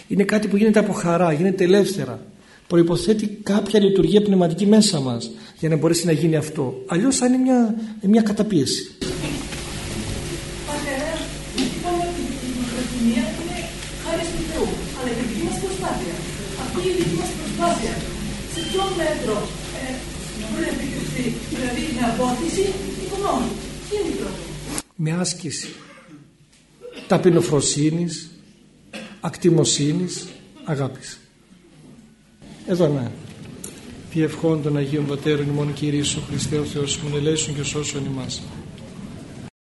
Είναι κάτι που γίνεται από χαρά, γίνεται ελεύθερα. Προϋποθέτει κάποια λειτουργία πνευματική μέσα μας για να μπορέσει να γίνει αυτό. Αλλιώς θα είναι μια, μια καταπίεση. Πατέρα, είπαμε ότι η προθυμία είναι χάρη του Θεού, αλλά η δική μας προσπάθεια. Αυτή η δική μας προσπάθεια, σε ποιο μέτρο ε, μπορεί να επιτευχθεί, δηλαδή με απόθεση ή γνώμη. Τι είναι η πρώτη. Με άσκηση ταπεινοφροσύνης, ακτιμοσύνης, αγάπης. Εδώ ναι. Τι ευχών των Αγίων Πατέρων ημών Κύριε Ιησού Χριστέ ο Θεός μου ελέησον και σώσον ημάς.